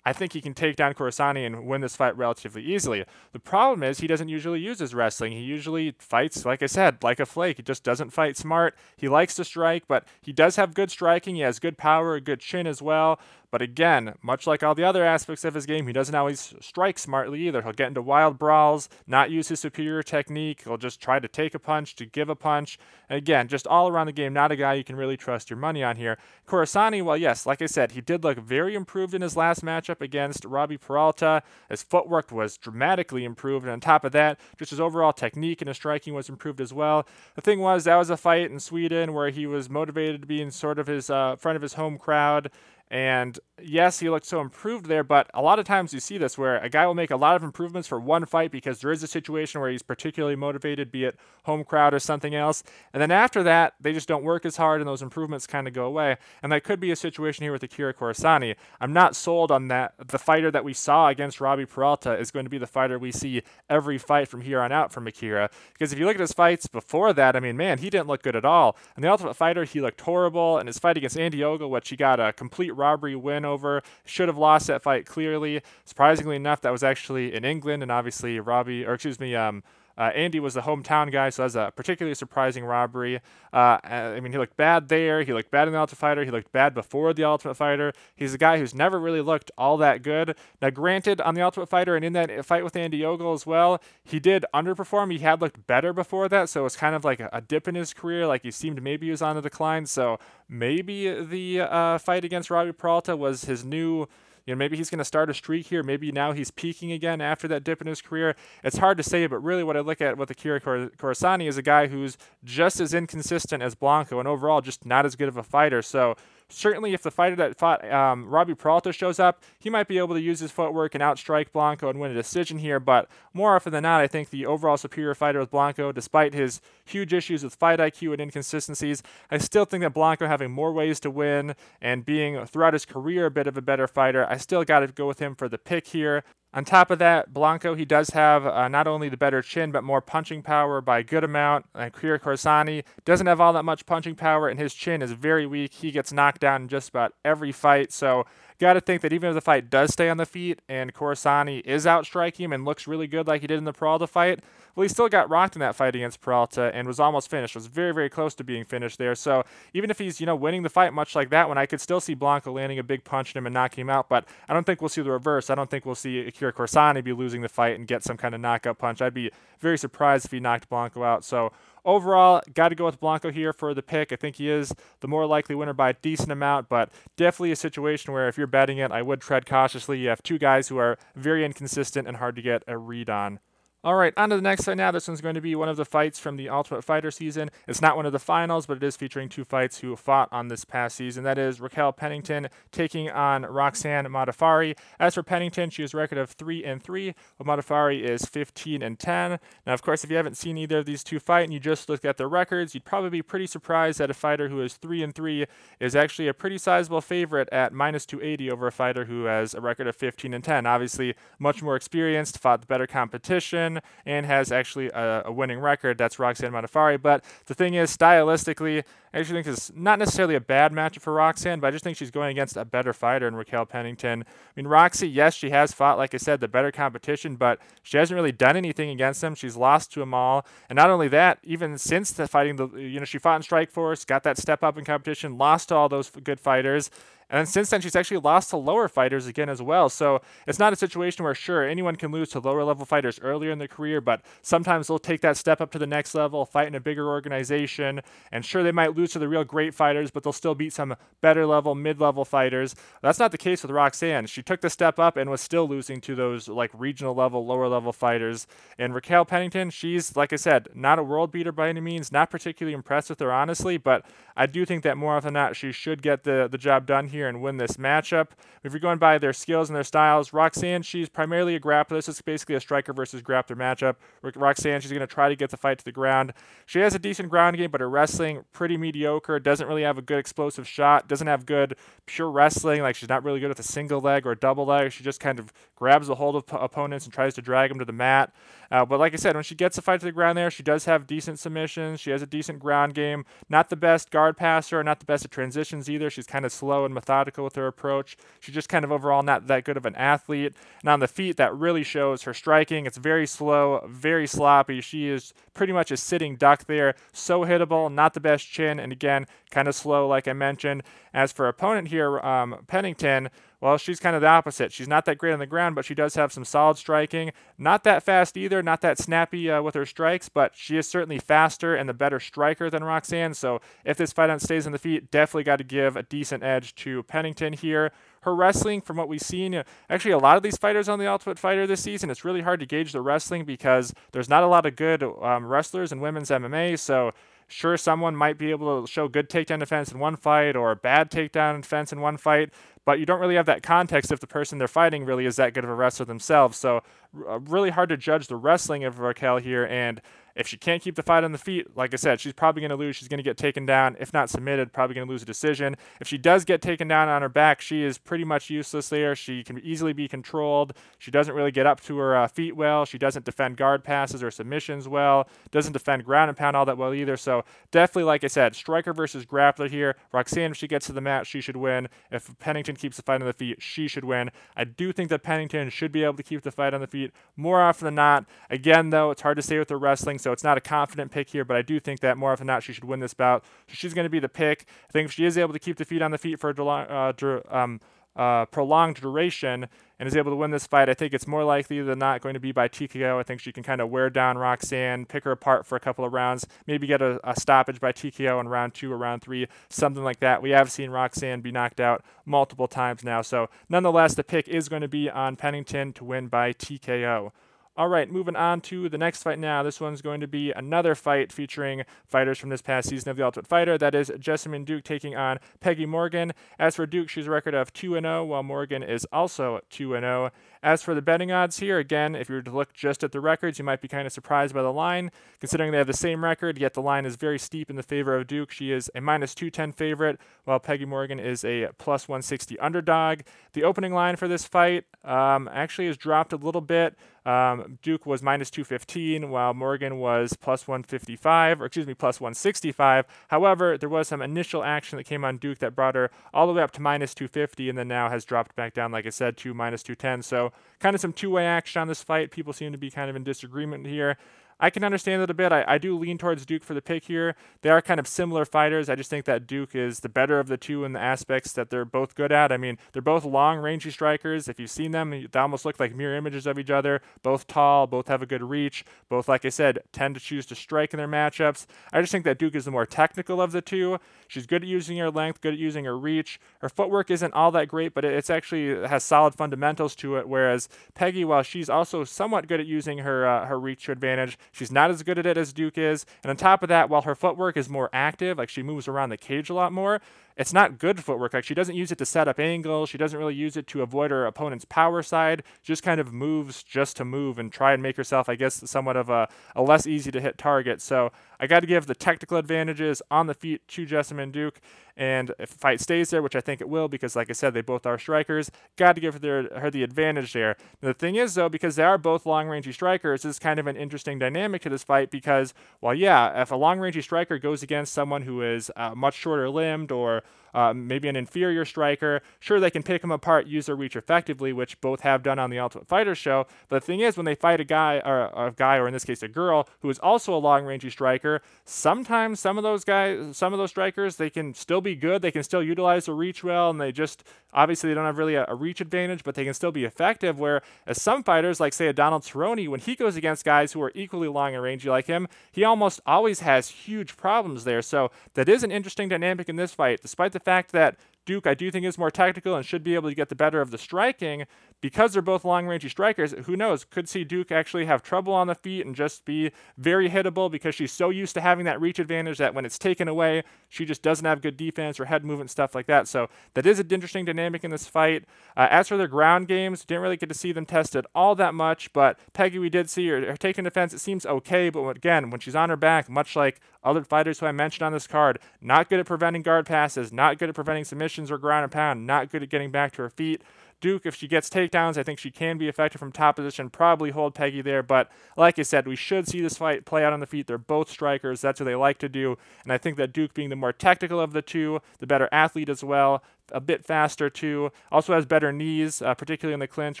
I think he can take down Corassani and win this fight relatively easily. The problem is he doesn't usually use his wrestling. He usually fights, like I said, like a flake. He just doesn't fight smart. He likes to strike, but he does have good striking. He has good power, a good chin as well. But again, much like all the other aspects of his game, he doesn't always strike smartly either. He'll get into wild brawls, not use his superior technique. He'll just try to take a punch to give a punch. And again, just all around the game, not a guy you can really trust your money on here. Corassani, well, yes, like I said, he did look very improved in his last matchup against Robbie Peralta. His footwork was dramatically improved. And on top of that, just his overall technique and his striking was improved as well. The thing was, that was a fight in Sweden where he was motivated to be in sort of his uh, front of his home crowd. And yes, he looked so improved there, but a lot of times you see this where a guy will make a lot of improvements for one fight because there is a situation where he's particularly motivated, be it home crowd or something else. And then after that, they just don't work as hard and those improvements kind of go away. And that could be a situation here with Akira Corassani. I'm not sold on that. The fighter that we saw against Robbie Peralta is going to be the fighter we see every fight from here on out from Akira. Because if you look at his fights before that, I mean, man, he didn't look good at all. And the Ultimate Fighter, he looked horrible. And his fight against Andy Ogle, which he got a complete robbery win over. Should have lost that fight clearly. Surprisingly enough, that was actually in England, and obviously Robbie, or excuse me, um, uh, Andy was the hometown guy, so that's a particularly surprising robbery. Uh, I mean, he looked bad there. He looked bad in the Ultimate Fighter. He looked bad before the Ultimate Fighter. He's a guy who's never really looked all that good. Now, granted, on the Ultimate Fighter and in that fight with Andy Ogle as well, he did underperform. He had looked better before that, so it was kind of like a, dip in his career. Like he seemed maybe he was on the decline. So maybe the uh, fight against Robbie Peralta was his new you know, maybe he's going to start a streak here. Maybe now he's peaking again after that dip in his career. It's hard to say, but really what I look at with Akira Corassani is a guy who's just as inconsistent as Blanco and overall just not as good of a fighter. So certainly if the fighter that fought um, Robbie Peralta shows up, he might be able to use his footwork and outstrike Blanco and win a decision here. But more often than not, I think the overall superior fighter was Blanco, despite his huge issues with fight IQ and inconsistencies. I still think that Blanco having more ways to win and being throughout his career a bit of a better fighter, I still got to go with him for the pick here. On top of that, Blanco, he does have uh, not only the better chin, but more punching power by a good amount. And Akira Corassani doesn't have all that much punching power, and his chin is very weak. He gets knocked down in just about every fight. So got to think that even if the fight does stay on the feet and Corassani is outstriking him and looks really good like he did in the Peralta fight, well, he still got rocked in that fight against Peralta and was almost finished. Was very, very close to being finished there. So even if he's, you know, winning the fight much like that one, I could still see Blanco landing a big punch in him and knocking him out. But I don't think we'll see the reverse. I don't think we'll see Akira Corassani be losing the fight and get some kind of knockout punch. I'd be very surprised if he knocked Blanco out. So overall, got to go with Blanco here for the pick. I think he is the more likely winner by a decent amount, but definitely a situation where if you're betting it, I would tread cautiously. You have two guys who are very inconsistent and hard to get a read on. All right, on to the next fight now. This one's going to be one of the fights from the Ultimate Fighter season. It's not one of the finals, but it is featuring two fights who fought on this past season. That is Raquel Pennington taking on Roxanne Modafferi. As for Pennington, she has a record of 3 and 3, while Modafferi is 15 and 10. Now, of course, if you haven't seen either of these two fight and you just looked at their records, you'd probably be pretty surprised that a fighter who is 3 and 3 is actually a pretty sizable favorite at minus 280 over a fighter who has a record of 15 and 10. Obviously, much more experienced, fought the better competition and has actually a, a winning record. That's Roxanne Modafferi. But the thing is, stylistically, I actually think it's not necessarily a bad matchup for Roxanne, but I just think she's going against a better fighter in Raquel Pennington. I mean, Roxy, yes, she has fought, like I said, the better competition, but she hasn't really done anything against them. She's lost to them all. And not only that, even since the fighting, the you know, she fought in Strikeforce, got that step up in competition, lost to all those good fighters. And since then, she's actually lost to lower fighters again as well. So it's not a situation where, sure, anyone can lose to lower level fighters earlier in their career, but sometimes they'll take that step up to the next level, fight in a bigger organization. And sure, they might lose to the real great fighters, but they'll still beat some better level, mid level fighters. That's not the case with Roxanne. She took the step up and was still losing to those like regional level, lower level fighters. And Raquel Pennington, she's, like I said, not a world beater by any means, not particularly impressed with her, honestly, but I do think that more often than not, she should get the, the job done here and win this matchup. If you're going by their skills and their styles, Roxanne, she's primarily a grappler. This is basically a striker versus grappler matchup. Roxanne, she's going to try to get the fight to the ground. She has a decent ground game, but her wrestling, pretty mediocre. Doesn't really have a good explosive shot. Doesn't have good pure wrestling. Like she's not really good with a single leg or a double leg. She just kind of grabs a hold of p- opponents and tries to drag them to the mat. Uh, but like I said, when she gets the fight to the ground there, she does have decent submissions. She has a decent ground game. Not the best guard passer, not the best at transitions either. She's kind of slow and methodical with her approach. She's just kind of overall not that good of an athlete. And on the feet, that really shows her striking. It's very slow, very sloppy. She is pretty much a sitting duck there. So hittable, not the best chin, and again, kind of slow, like I mentioned. As for opponent here, um, Pennington, well, she's kind of the opposite. She's not that great on the ground, but she does have some solid striking. Not that fast either, not that snappy uh, with her strikes, but she is certainly faster and the better striker than Roxanne. So if this fight stays on the feet, definitely got to give a decent edge to Pennington here. Her wrestling, from what we've seen, actually a lot of these fighters on the Ultimate Fighter this season, it's really hard to gauge the wrestling because there's not a lot of good um, wrestlers in women's MMA. So Sure, someone might be able to show good takedown defense in one fight or bad takedown defense in one fight, but you don't really have that context if the person they're fighting really is that good of a wrestler themselves. So, uh, really hard to judge the wrestling of Raquel here. And if she can't keep the fight on the feet, like I said, she's probably going to lose. She's going to get taken down. If not submitted, probably going to lose a decision. If she does get taken down on her back, she is pretty much useless there. She can easily be controlled. She doesn't really get up to her uh, feet well. She doesn't defend guard passes or submissions well. Doesn't defend ground and pound all that well either. So definitely, like I said, striker versus grappler here. Roxanne, if she gets to the mat, she should win. If Pennington keeps the fight on the feet, she should win. I do think that Pennington should be able to keep the fight on the feet more often than not. Again, though, it's hard to say with the wrestling so it's not a confident pick here, but I do think that more often than not she should win this bout. So she's going to be the pick. I think if she is able to keep the feet on the feet for a uh, um, uh, prolonged duration and is able to win this fight, I think it's more likely than not going to be by TKO. I think she can kind of wear down Roxanne, pick her apart for a couple of rounds, maybe get a, a, stoppage by TKO in round two or round three, something like that. We have seen Roxanne be knocked out multiple times now. So, nonetheless, the pick is going to be on Pennington to win by TKO. All right, moving on to the next fight now. This one's going to be another fight featuring fighters from this past season of The Ultimate Fighter. That is Jessamyn Duke taking on Peggy Morgan. As for Duke, she's a record of 2 0, while Morgan is also 2 0. As for the betting odds here, again, if you were to look just at the records, you might be kind of surprised by the line. Considering they have the same record, yet the line is very steep in the favor of Duke. She is a minus 210 favorite, while Peggy Morgan is a plus 160 underdog. The opening line for this fight um, actually has dropped a little bit. Um, Duke was minus 215, while Morgan was plus 155, or excuse me, plus 165. However, there was some initial action that came on Duke that brought her all the way up to minus 250, and then now has dropped back down, like I said, to minus 210. So kind of some two way action on this fight. People seem to be kind of in disagreement here. I can understand it a bit. I, I do lean towards Duke for the pick here. They are kind of similar fighters. I just think that Duke is the better of the two in the aspects that they're both good at. I mean, they're both long, rangy strikers. If you've seen them, they almost look like mirror images of each other. Both tall, both have a good reach. Both, like I said, tend to choose to strike in their matchups. I just think that Duke is the more technical of the two. She's good at using her length, good at using her reach. Her footwork isn't all that great, but it's actually has solid fundamentals to it. Whereas Peggy, while she's also somewhat good at using her uh, her reach to advantage, she's not as good at it as Duke is. And on top of that, while her footwork is more active, like she moves around the cage a lot more, it's not good footwork. Like she doesn't use it to set up angles. She doesn't really use it to avoid her opponent's power side. She just kind of moves just to move and try and make herself, I guess, somewhat of a, a less easy to hit target. So I got to give the technical advantages on the feet to Jessamyn Duke. And if the fight stays there, which I think it will, because like I said, they both are strikers, got to give her, her the advantage there. the thing is, though, because they are both long rangey strikers, this is kind of an interesting dynamic to this fight because, well, yeah, if a long rangey striker goes against someone who is uh, much shorter limbed or uh, maybe an inferior striker. Sure, they can pick him apart, use their reach effectively, which both have done on the Ultimate Fighter show. But the thing is, when they fight a guy, or a guy, or in this case a girl, who is also a long rangey striker, sometimes some of those guys, some of those strikers, they can still be good. They can still utilize the reach well, and they just obviously they don't have really a, a reach advantage, but they can still be effective. Where as some fighters, like say a Donald Cerrone, when he goes against guys who are equally long and rangy like him, he almost always has huge problems there. So that is an interesting dynamic in this fight, despite the fact that Duke, I do think, is more tactical and should be able to get the better of the striking because they're both long rangey strikers. Who knows? Could see Duke actually have trouble on the feet and just be very hittable because she's so used to having that reach advantage that when it's taken away, she just doesn't have good defense or head movement stuff like that. So that is an interesting dynamic in this fight. Uh, as for their ground games, didn't really get to see them tested all that much, but Peggy, we did see her, her taking defense. It seems okay, but again, when she's on her back, much like other fighters who I mentioned on this card, not good at preventing guard passes, not good at preventing submissions or ground and pound, not good at getting back to her feet. Duke, if she gets takedowns, I think she can be effective from top position, probably hold Peggy there. But like I said, we should see this fight play out on the feet. They're both strikers. That's what they like to do. And I think that Duke, being the more technical of the two, the better athlete as well, a bit faster too. Also has better knees, uh, particularly in the clinch,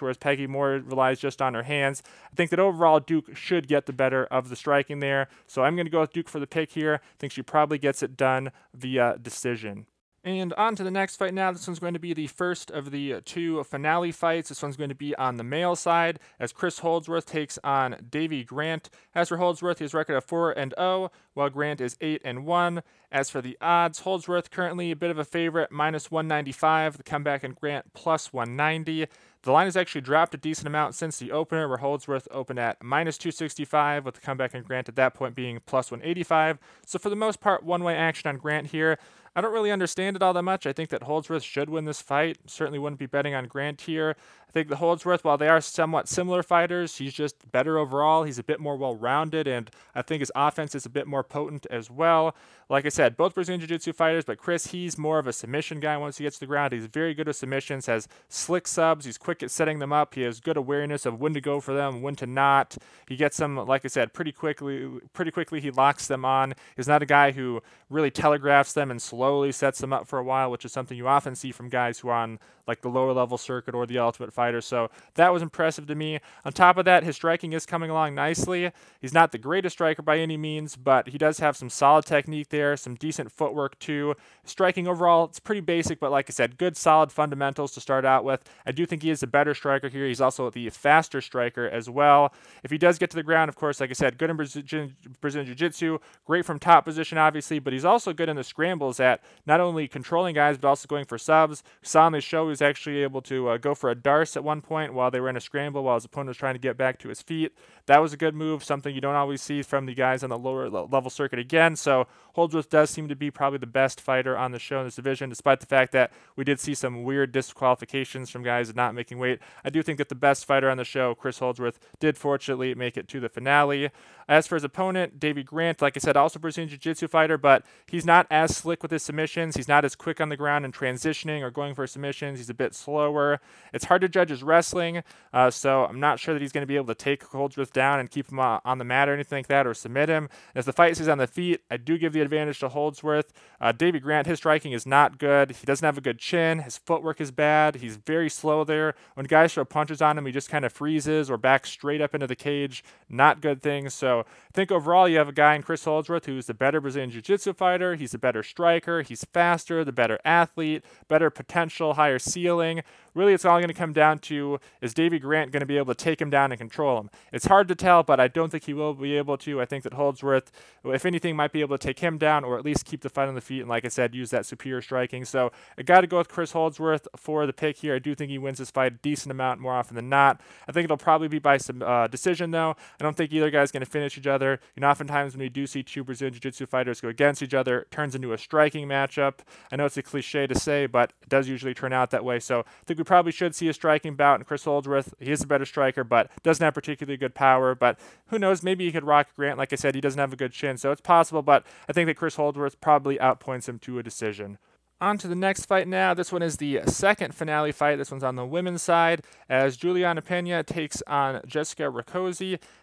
whereas Peggy more relies just on her hands. I think that overall Duke should get the better of the striking there. So I'm going to go with Duke for the pick here. I think she probably gets it done via decision. And on to the next fight now. This one's going to be the first of the uh, two finale fights. This one's going to be on the male side as Chris Holdsworth takes on Davey Grant. As for Holdsworth, his record of 4 and 0, while Grant is 8 and 1. As for the odds, Holdsworth currently a bit of a favorite, minus 195. The comeback in Grant plus 190. The line has actually dropped a decent amount since the opener, where Holdsworth opened at minus 265, with the comeback in Grant at that point being plus 185. So for the most part, one-way action on Grant here. I don't really understand it all that much. I think that Holdsworth should win this fight. Certainly wouldn't be betting on Grant here. I think the Holdsworth, while they are somewhat similar fighters, he's just better overall. He's a bit more well rounded, and I think his offense is a bit more potent as well. Like I said, both Brazilian Jiu Jitsu fighters, but Chris, he's more of a submission guy once he gets to the ground. He's very good with submissions, has slick subs, he's quick at setting them up, he has good awareness of when to go for them, when to not. He gets them, like I said, pretty quickly. Pretty quickly, he locks them on. He's not a guy who really telegraphs them and slowly sets them up for a while, which is something you often see from guys who are on like the lower level circuit or the Ultimate Fighter. So that was impressive to me. On top of that, his striking is coming along nicely. He's not the greatest striker by any means, but he does have some solid technique there, some decent footwork too. Striking overall, it's pretty basic, but like I said, good solid fundamentals to start out with. I do think he is a better striker here. He's also the faster striker as well. If he does get to the ground, of course, like I said, good in Brazilian, Jiu Jitsu, great from top position, obviously, but he's also good in the scrambles at not only controlling guys, but also going for subs. Saw on the show he was actually able to uh, go for a At one point while they were in a scramble while his opponent was trying to get back to his feet. That was a good move, something you don't always see from the guys on the lower level circuit again. So Holdsworth does seem to be probably the best fighter on the show in this division, despite the fact that we did see some weird disqualifications from guys not making weight. I do think that the best fighter on the show, Chris Holdsworth, did fortunately make it to the finale. As for his opponent, Davey Grant, like I said, also Brazilian Jiu Jitsu fighter, but he's not as slick with his submissions. He's not as quick on the ground and transitioning or going for submissions. He's a bit slower. It's hard to judge his wrestling, uh, so I'm not sure that he's going to be able to take Holdsworth down and keep him uh, on the mat or anything like that or submit him. As the fight is on the feet, I do give the advantage to Holdsworth. Uh, Davey Grant, his striking is not good. He doesn't have a good chin. His footwork is bad. He's very slow there. When guys throw punches on him, he just kind of freezes or backs straight up into the cage. Not good things. So I think overall you have a guy in Chris Holdsworth who's the better Brazilian Jiu Jitsu fighter. He's a better striker. He's faster, the better athlete, better potential, higher ceiling really it's all going to come down to is Davey Grant going to be able to take him down and control him? It's hard to tell, but I don't think he will be able to. I think that Holdsworth, if anything, might be able to take him down or at least keep the fight on the feet. And like I said, use that superior striking. So I got to go with Chris Holdsworth for the pick here. I do think he wins this fight a decent amount more often than not. I think it'll probably be by some uh, decision though. I don't think either guy's going to finish each other. You know, oftentimes when we do see two Brazilian Jiu-Jitsu fighters go against each other, it turns into a striking matchup. I know it's a cliche to say, but it does usually turn out that way. So I think we probably should see a striking bout, and Chris Holdsworth, he is a better striker, but doesn't have particularly good power. But who knows? Maybe he could rock Grant. Like I said, he doesn't have a good chin, so it's possible. But I think that Chris Holdsworth probably outpoints him to a decision. On to the next fight now. This one is the second finale fight. This one's on the women's side as Julianna Pena takes on Jessica.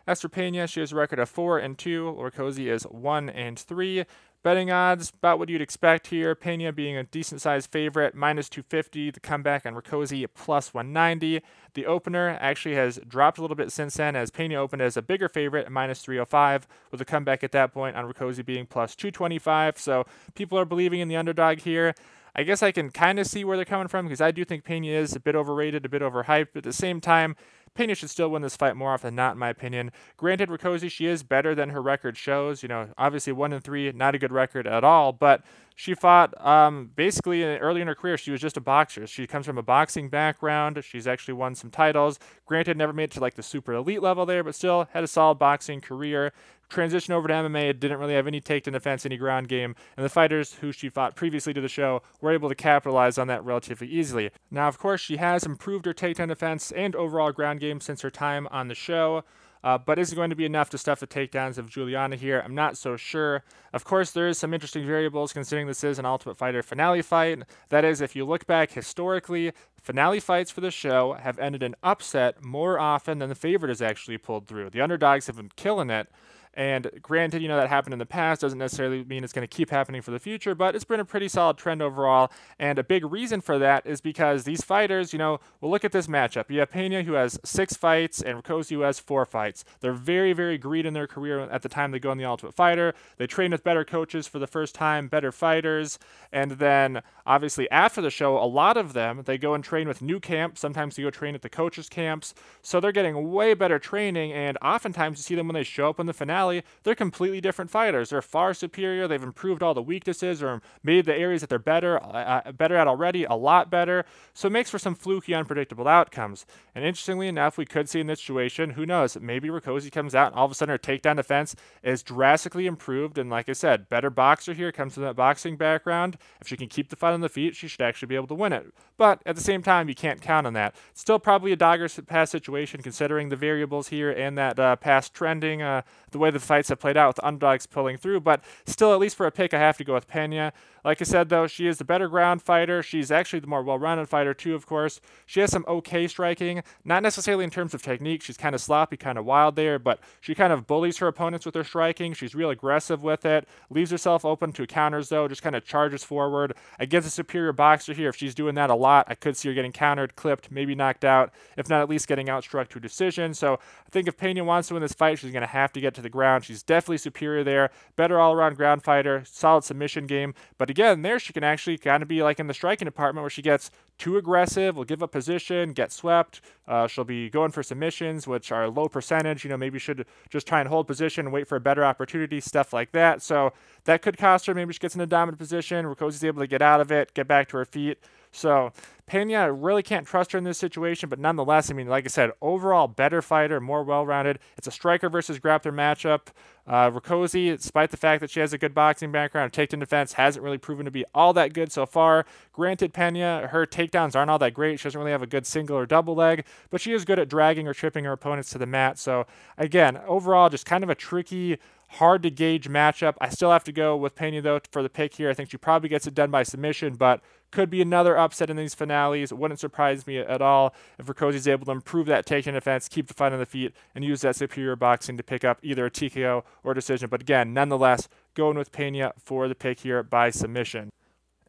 As for Pena, she has a record of 4 and 2. Rakoczy is 1 and 3. Betting odds, about what you'd expect here. Pena being a decent sized favorite, minus 250. The comeback on Rakoczy, plus 190. The opener actually has dropped a little bit since then, as Pena opened as a bigger favorite, minus 305, with a comeback at that point on Rakoczy being plus 225. So people are believing in the underdog here. I guess I can kind of see where they're coming from because I do think Pena is a bit overrated, a bit overhyped. But at the same time, Pena should still win this fight more often than not, in my opinion. Granted, Rakoczy, she is better than her record shows. You know, obviously one and three, not a good record at all, but she fought um, basically early in her career. She was just a boxer. She comes from a boxing background. She's actually won some titles. Granted, never made it to like the super elite level there, but still had a solid boxing career transition over to MMA, didn't really have any takedown defense, any ground game, and the fighters who she fought previously to the show were able to capitalize on that relatively easily. Now, of course, she has improved her takedown defense and overall ground game since her time on the show. Uh, but is it going to be enough to stuff the takedowns of Julianna here? I'm not so sure. Of course, there is some interesting variables considering this is an Ultimate Fighter finale fight. That is, if you look back historically, finale fights for the show have ended in upset more often than the favorite has actually pulled through. The underdogs have been killing it. And granted, you know, that happened in the past doesn't necessarily mean it's going to keep happening for the future, but it's been a pretty solid trend overall. And a big reason for that is because these fighters, you know, well, look at this matchup. You have Pena who has six fights and Rakoczy who has four fights. They're very, very green in their career at the time they go in the Ultimate Fighter. They train with better coaches for the first time, better fighters. And then obviously after the show, a lot of them, they go and train with new camps. Sometimes they go train at the coaches' camps. So they're getting way better training. And oftentimes you see them when they show up in the finale they're completely different fighters. They're far superior. They've improved all the weaknesses or made the areas that they're better uh, uh, better at already a lot better. So it makes for some fluky, unpredictable outcomes. And interestingly enough, we could see in this situation, who knows, maybe Rakoczy comes out and all of a sudden her takedown defense is drastically improved. And like I said, better boxer here comes from that boxing background. If she can keep the fight on the feet, she should actually be able to win it. But at the same time, you can't count on that. Still probably a dogger pass situation considering the variables here and that uh, past trending, uh, the way the fights have played out with underdogs pulling through. But still, at least for a pick, I have to go with Pena. Like I said, though, she is the better ground fighter. She's actually the more well rounded fighter, too, of course. She has some okay striking, not necessarily in terms of technique. She's kind of sloppy, kind of wild there, but she kind of bullies her opponents with her striking. She's real aggressive with it, leaves herself open to counters, though, just kind of charges forward. Against a superior boxer here, if she's doing that a lot, I could see her getting countered, clipped, maybe knocked out, if not at least getting outstruck to a decision. So I think if Pena wants to win this fight, she's going to have to get to the ground. She's definitely superior there, better all around ground fighter, solid submission game, but again, there she can actually kind of be like in the striking department where she gets too aggressive, will give up position, get swept. Uh, she'll be going for submissions, which are low percentage. You know, maybe should just try and hold position wait for a better opportunity, stuff like that. So that could cost her. Maybe she gets in a dominant position. Rakoczy's able to get out of it, get back to her feet. So Pena really can't trust her in this situation, but nonetheless, I mean, like I said, overall better fighter, more well-rounded. It's a striker versus grappler matchup. Uh, Rakoczy, despite the fact that she has a good boxing background, takedown defense hasn't really proven to be all that good so far. Granted, Pena, her takedowns aren't all that great. She doesn't really have a good single or double leg, but she is good at dragging or tripping her opponents to the mat. So again, overall, just kind of a tricky Hard to gauge matchup. I still have to go with Pena though for the pick here. I think she probably gets it done by submission, but could be another upset in these finales. It wouldn't surprise me at all if is able to improve that takedown defense, keep the fight on the feet, and use that superior boxing to pick up either a TKO or decision. But again, nonetheless, going with Pena for the pick here by submission.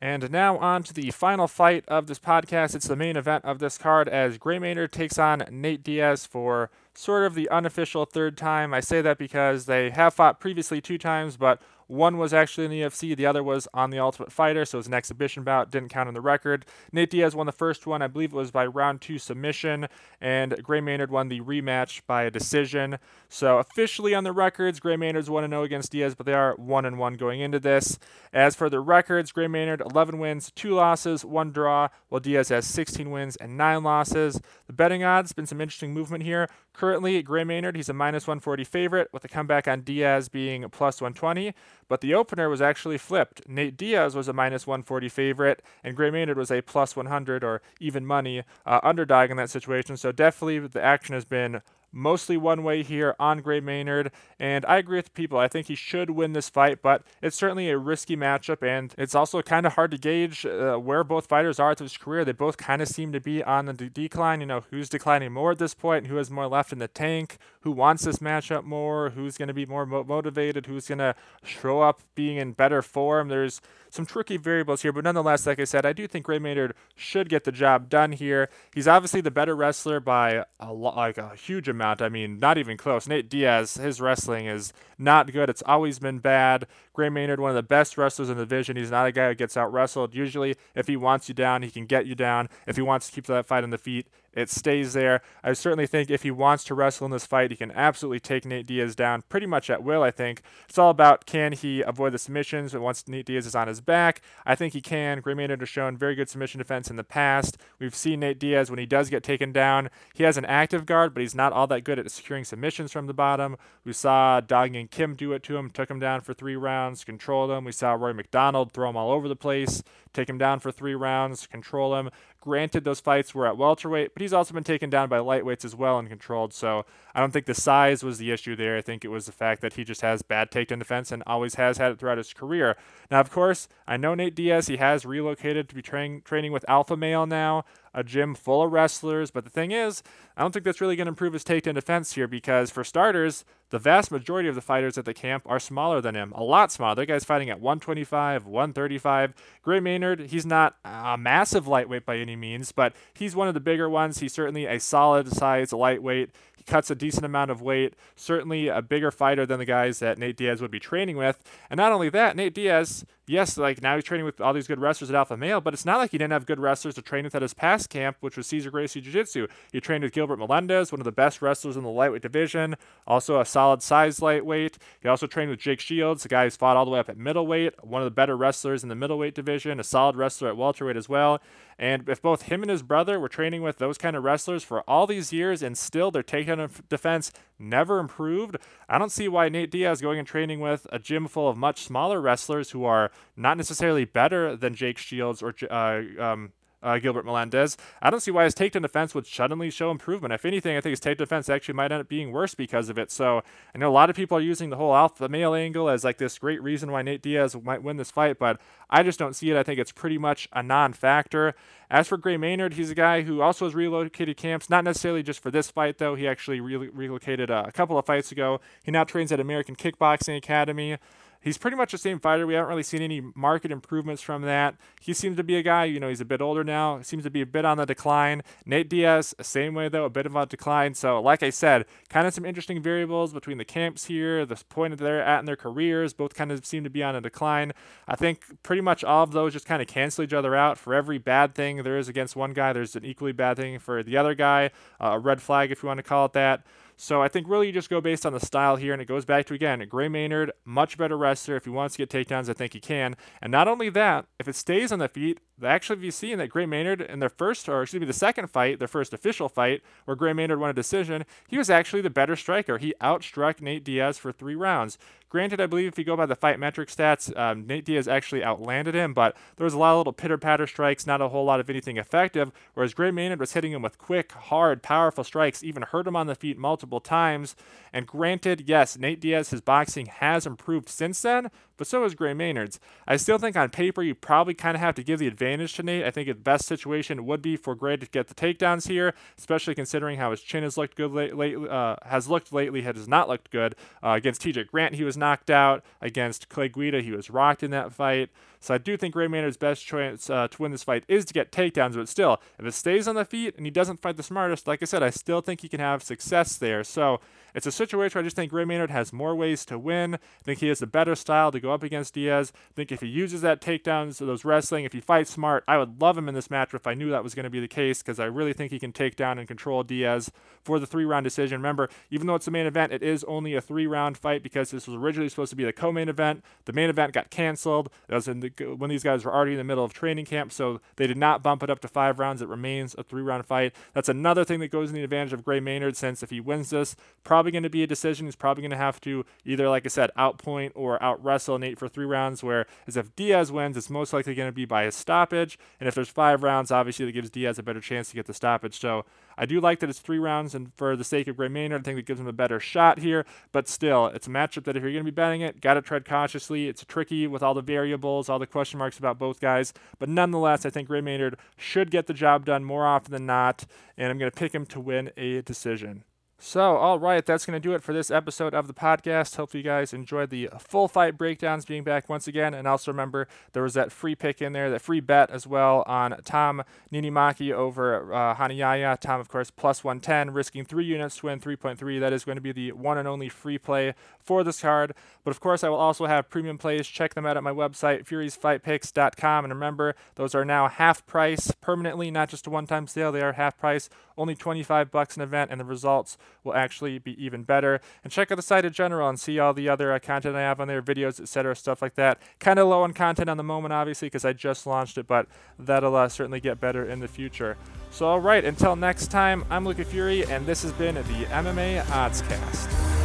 And now on to the final fight of this podcast. It's the main event of this card as Gray Maynard takes on Nate Diaz for sort of the unofficial third time. I say that because they have fought previously two times, but one was actually in the UFC, the other was on the Ultimate Fighter, so it was an exhibition bout, didn't count on the record. Nate Diaz won the first one, I believe it was by round two submission, and Gray Maynard won the rematch by a decision. So officially on the records, Gray Maynard's 1 0 against Diaz, but they are 1 and 1 going into this. As for the records, Gray Maynard 11 wins, 2 losses, 1 draw, while Diaz has 16 wins and 9 losses. The betting odds, been some interesting movement here. Currently, Gray Maynard, he's a minus 140 favorite, with the comeback on Diaz being plus 120. But the opener was actually flipped. Nate Diaz was a minus 140 favorite, and Gray Maynard was a plus 100 or even money uh, underdog in that situation. So definitely the action has been mostly one way here on Gray Maynard. And I agree with people. I think he should win this fight, but it's certainly a risky matchup. And it's also kind of hard to gauge uh, where both fighters are at this career. They both kind of seem to be on the de- decline. You know, who's declining more at this point, who has more left in the tank, who wants this matchup more, who's going to be more mo- motivated, who's going to show up being in better form. There's some tricky variables here, but nonetheless, like I said, I do think Gray Maynard should get the job done here. He's obviously the better wrestler by a lo- like a huge amount. I mean, not even close. Nate Diaz, his wrestling is not good. It's always been bad. Gray Maynard, one of the best wrestlers in the division. He's not a guy who gets out wrestled. Usually, if he wants you down, he can get you down. If he wants to keep that fight on the feet, it stays there. I certainly think if he wants to wrestle in this fight, he can absolutely take Nate Diaz down pretty much at will, I think. It's all about can he avoid the submissions but once Nate Diaz is on his back. I think he can. Gray Maynard has shown very good submission defense in the past. We've seen Nate Diaz when he does get taken down. He has an active guard, but he's not all that good at securing submissions from the bottom. We saw Dong Hyun Kim do it to him, took him down for three rounds, controlled him. We saw Rory MacDonald throw him all over the place, take him down for three rounds, control him. Granted, those fights were at welterweight, but he's also been taken down by lightweights as well and controlled. So I don't think the size was the issue there. I think it was the fact that he just has bad takedown defense and always has had it throughout his career. Now, of course, I know Nate Diaz. He has relocated to be train- training with Alpha Male now a gym full of wrestlers. But the thing is, I don't think that's really going to improve his takedown defense here because, for starters, the vast majority of the fighters at the camp are smaller than him, a lot smaller. That guy's fighting at 125, 135. Gray Maynard, he's not a massive lightweight by any means, but he's one of the bigger ones. He's certainly a solid size lightweight He cuts a decent amount of weight, certainly a bigger fighter than the guys that Nate Diaz would be training with. And not only that, Nate Diaz, yes, like now he's training with all these good wrestlers at Alpha Male, but it's not like he didn't have good wrestlers to train with at his past camp, which was Cesar Gracie Jiu Jitsu. He trained with Gilbert Melendez, one of the best wrestlers in the lightweight division, also a solid size lightweight. He also trained with Jake Shields, a guy who's fought all the way up at middleweight, one of the better wrestlers in the middleweight division, a solid wrestler at welterweight as well. And if both him and his brother were training with those kind of wrestlers for all these years and still their takedown defense never improved, I don't see why Nate Diaz going and training with a gym full of much smaller wrestlers who are not necessarily better than Jake Shields or uh, um, uh, Gilbert Melendez. I don't see why his takedown defense would suddenly show improvement. If anything, I think his takedown defense actually might end up being worse because of it. So I know a lot of people are using the whole alpha male angle as like this great reason why Nate Diaz might win this fight, but I just don't see it. I think it's pretty much a non-factor. As for Gray Maynard, he's a guy who also has relocated camps, not necessarily just for this fight though. He actually re- relocated uh, a couple of fights ago. He now trains at American Kickboxing Academy he's pretty much the same fighter. We haven't really seen any market improvements from that. He seems to be a guy, you know, he's a bit older now, seems to be a bit on the decline. Nate Diaz, same way though, a bit of a decline. So, like I said, kind of some interesting variables between the camps here, the point that they're at in their careers, both kind of seem to be on a decline. I think pretty much all of those just kind of cancel each other out. For every bad thing there is against one guy, there's an equally bad thing for the other guy, uh, a red flag if you want to call it that. So I think really you just go based on the style here, and it goes back to again Gray Maynard, much better wrestler. If he wants to get takedowns, I think he can. And not only that, if it stays on the feet, actually be seeing that Gray Maynard in their first, or excuse me, the second fight, their first official fight, where Gray Maynard won a decision, he was actually the better striker. He outstruck Nate Diaz for three rounds. Granted, I believe if you go by the fight metric stats, um, Nate Diaz actually outlanded him, but there was a lot of little pitter patter strikes, not a whole lot of anything effective. Whereas Gray Maynard was hitting him with quick, hard, powerful strikes, even hurt him on the feet multiple times. And granted, yes, Nate Diaz, his boxing has improved since then, but so has Gray Maynard's. I still think on paper you probably kind of have to give the advantage to Nate. I think the best situation would be for Gray to get the takedowns here, especially considering how his chin has looked good late uh, has looked lately, has not looked good uh, against TJ Grant. He was knocked out against Clay Guida. He was rocked in that fight. So I do think Gray Maynard's best chance uh, to win this fight is to get takedowns, but still, if it stays on the feet and he doesn't fight the smartest, like I said, I still think he can have success there. So it's a situation where I just think Gray Maynard has more ways to win. I think he has a better style to go up against Diaz. I think if he uses that takedowns, those wrestling, if he fights smart, I would love him in this match if I knew that was going to be the case because I really think he can take down and control Diaz for the three round decision. Remember, even though it's a main event, it is only a three round fight because this was originally supposed to be the co main event. The main event got canceled. It was in the, when these guys were already in the middle of training camp, so they did not bump it up to five rounds. It remains a three round fight. That's another thing that goes in the advantage of Gray Maynard since if he wins this, probably going to be a decision He's probably going to have to either, like I said, outpoint or out wrestle Nate for three rounds. Whereas if Diaz wins, it's most likely going to be by a stoppage. And if there's five rounds, obviously that gives Diaz a better chance to get the stoppage. So I do like that it's three rounds, and for the sake of Gray Maynard, I think it gives him a better shot here. But still, it's a matchup that if you're going to be betting it, got to tread cautiously. It's tricky with all the variables, all the question marks about both guys. But nonetheless, I think Gray Maynard should get the job done more often than not, and I'm going to pick him to win a decision. So, all right, that's going to do it for this episode of the podcast. Hopefully, you guys enjoyed the full fight breakdowns being back once again. And also remember, there was that free pick in there, that free bet as well on Tom Niinimäki over uh, Rani Yahya. Tom, of course, plus 110, risking three units to win 3.3. That is going to be the one and only free play for this card. But of course, I will also have premium plays. Check them out at my website, furysfightpicks.com. And remember, those are now half price permanently, not just a one time sale. They are half price, only 25 bucks an event, and the results will actually be even better. And check out the site in general and see all the other uh, content I have on there, videos, etc., stuff like that. Kind of low on content on the moment, obviously, because I just launched it, but that'll uh, certainly get better in the future. So, all right, until next time, I'm Luca Fury, and this has been the MMA Oddscast.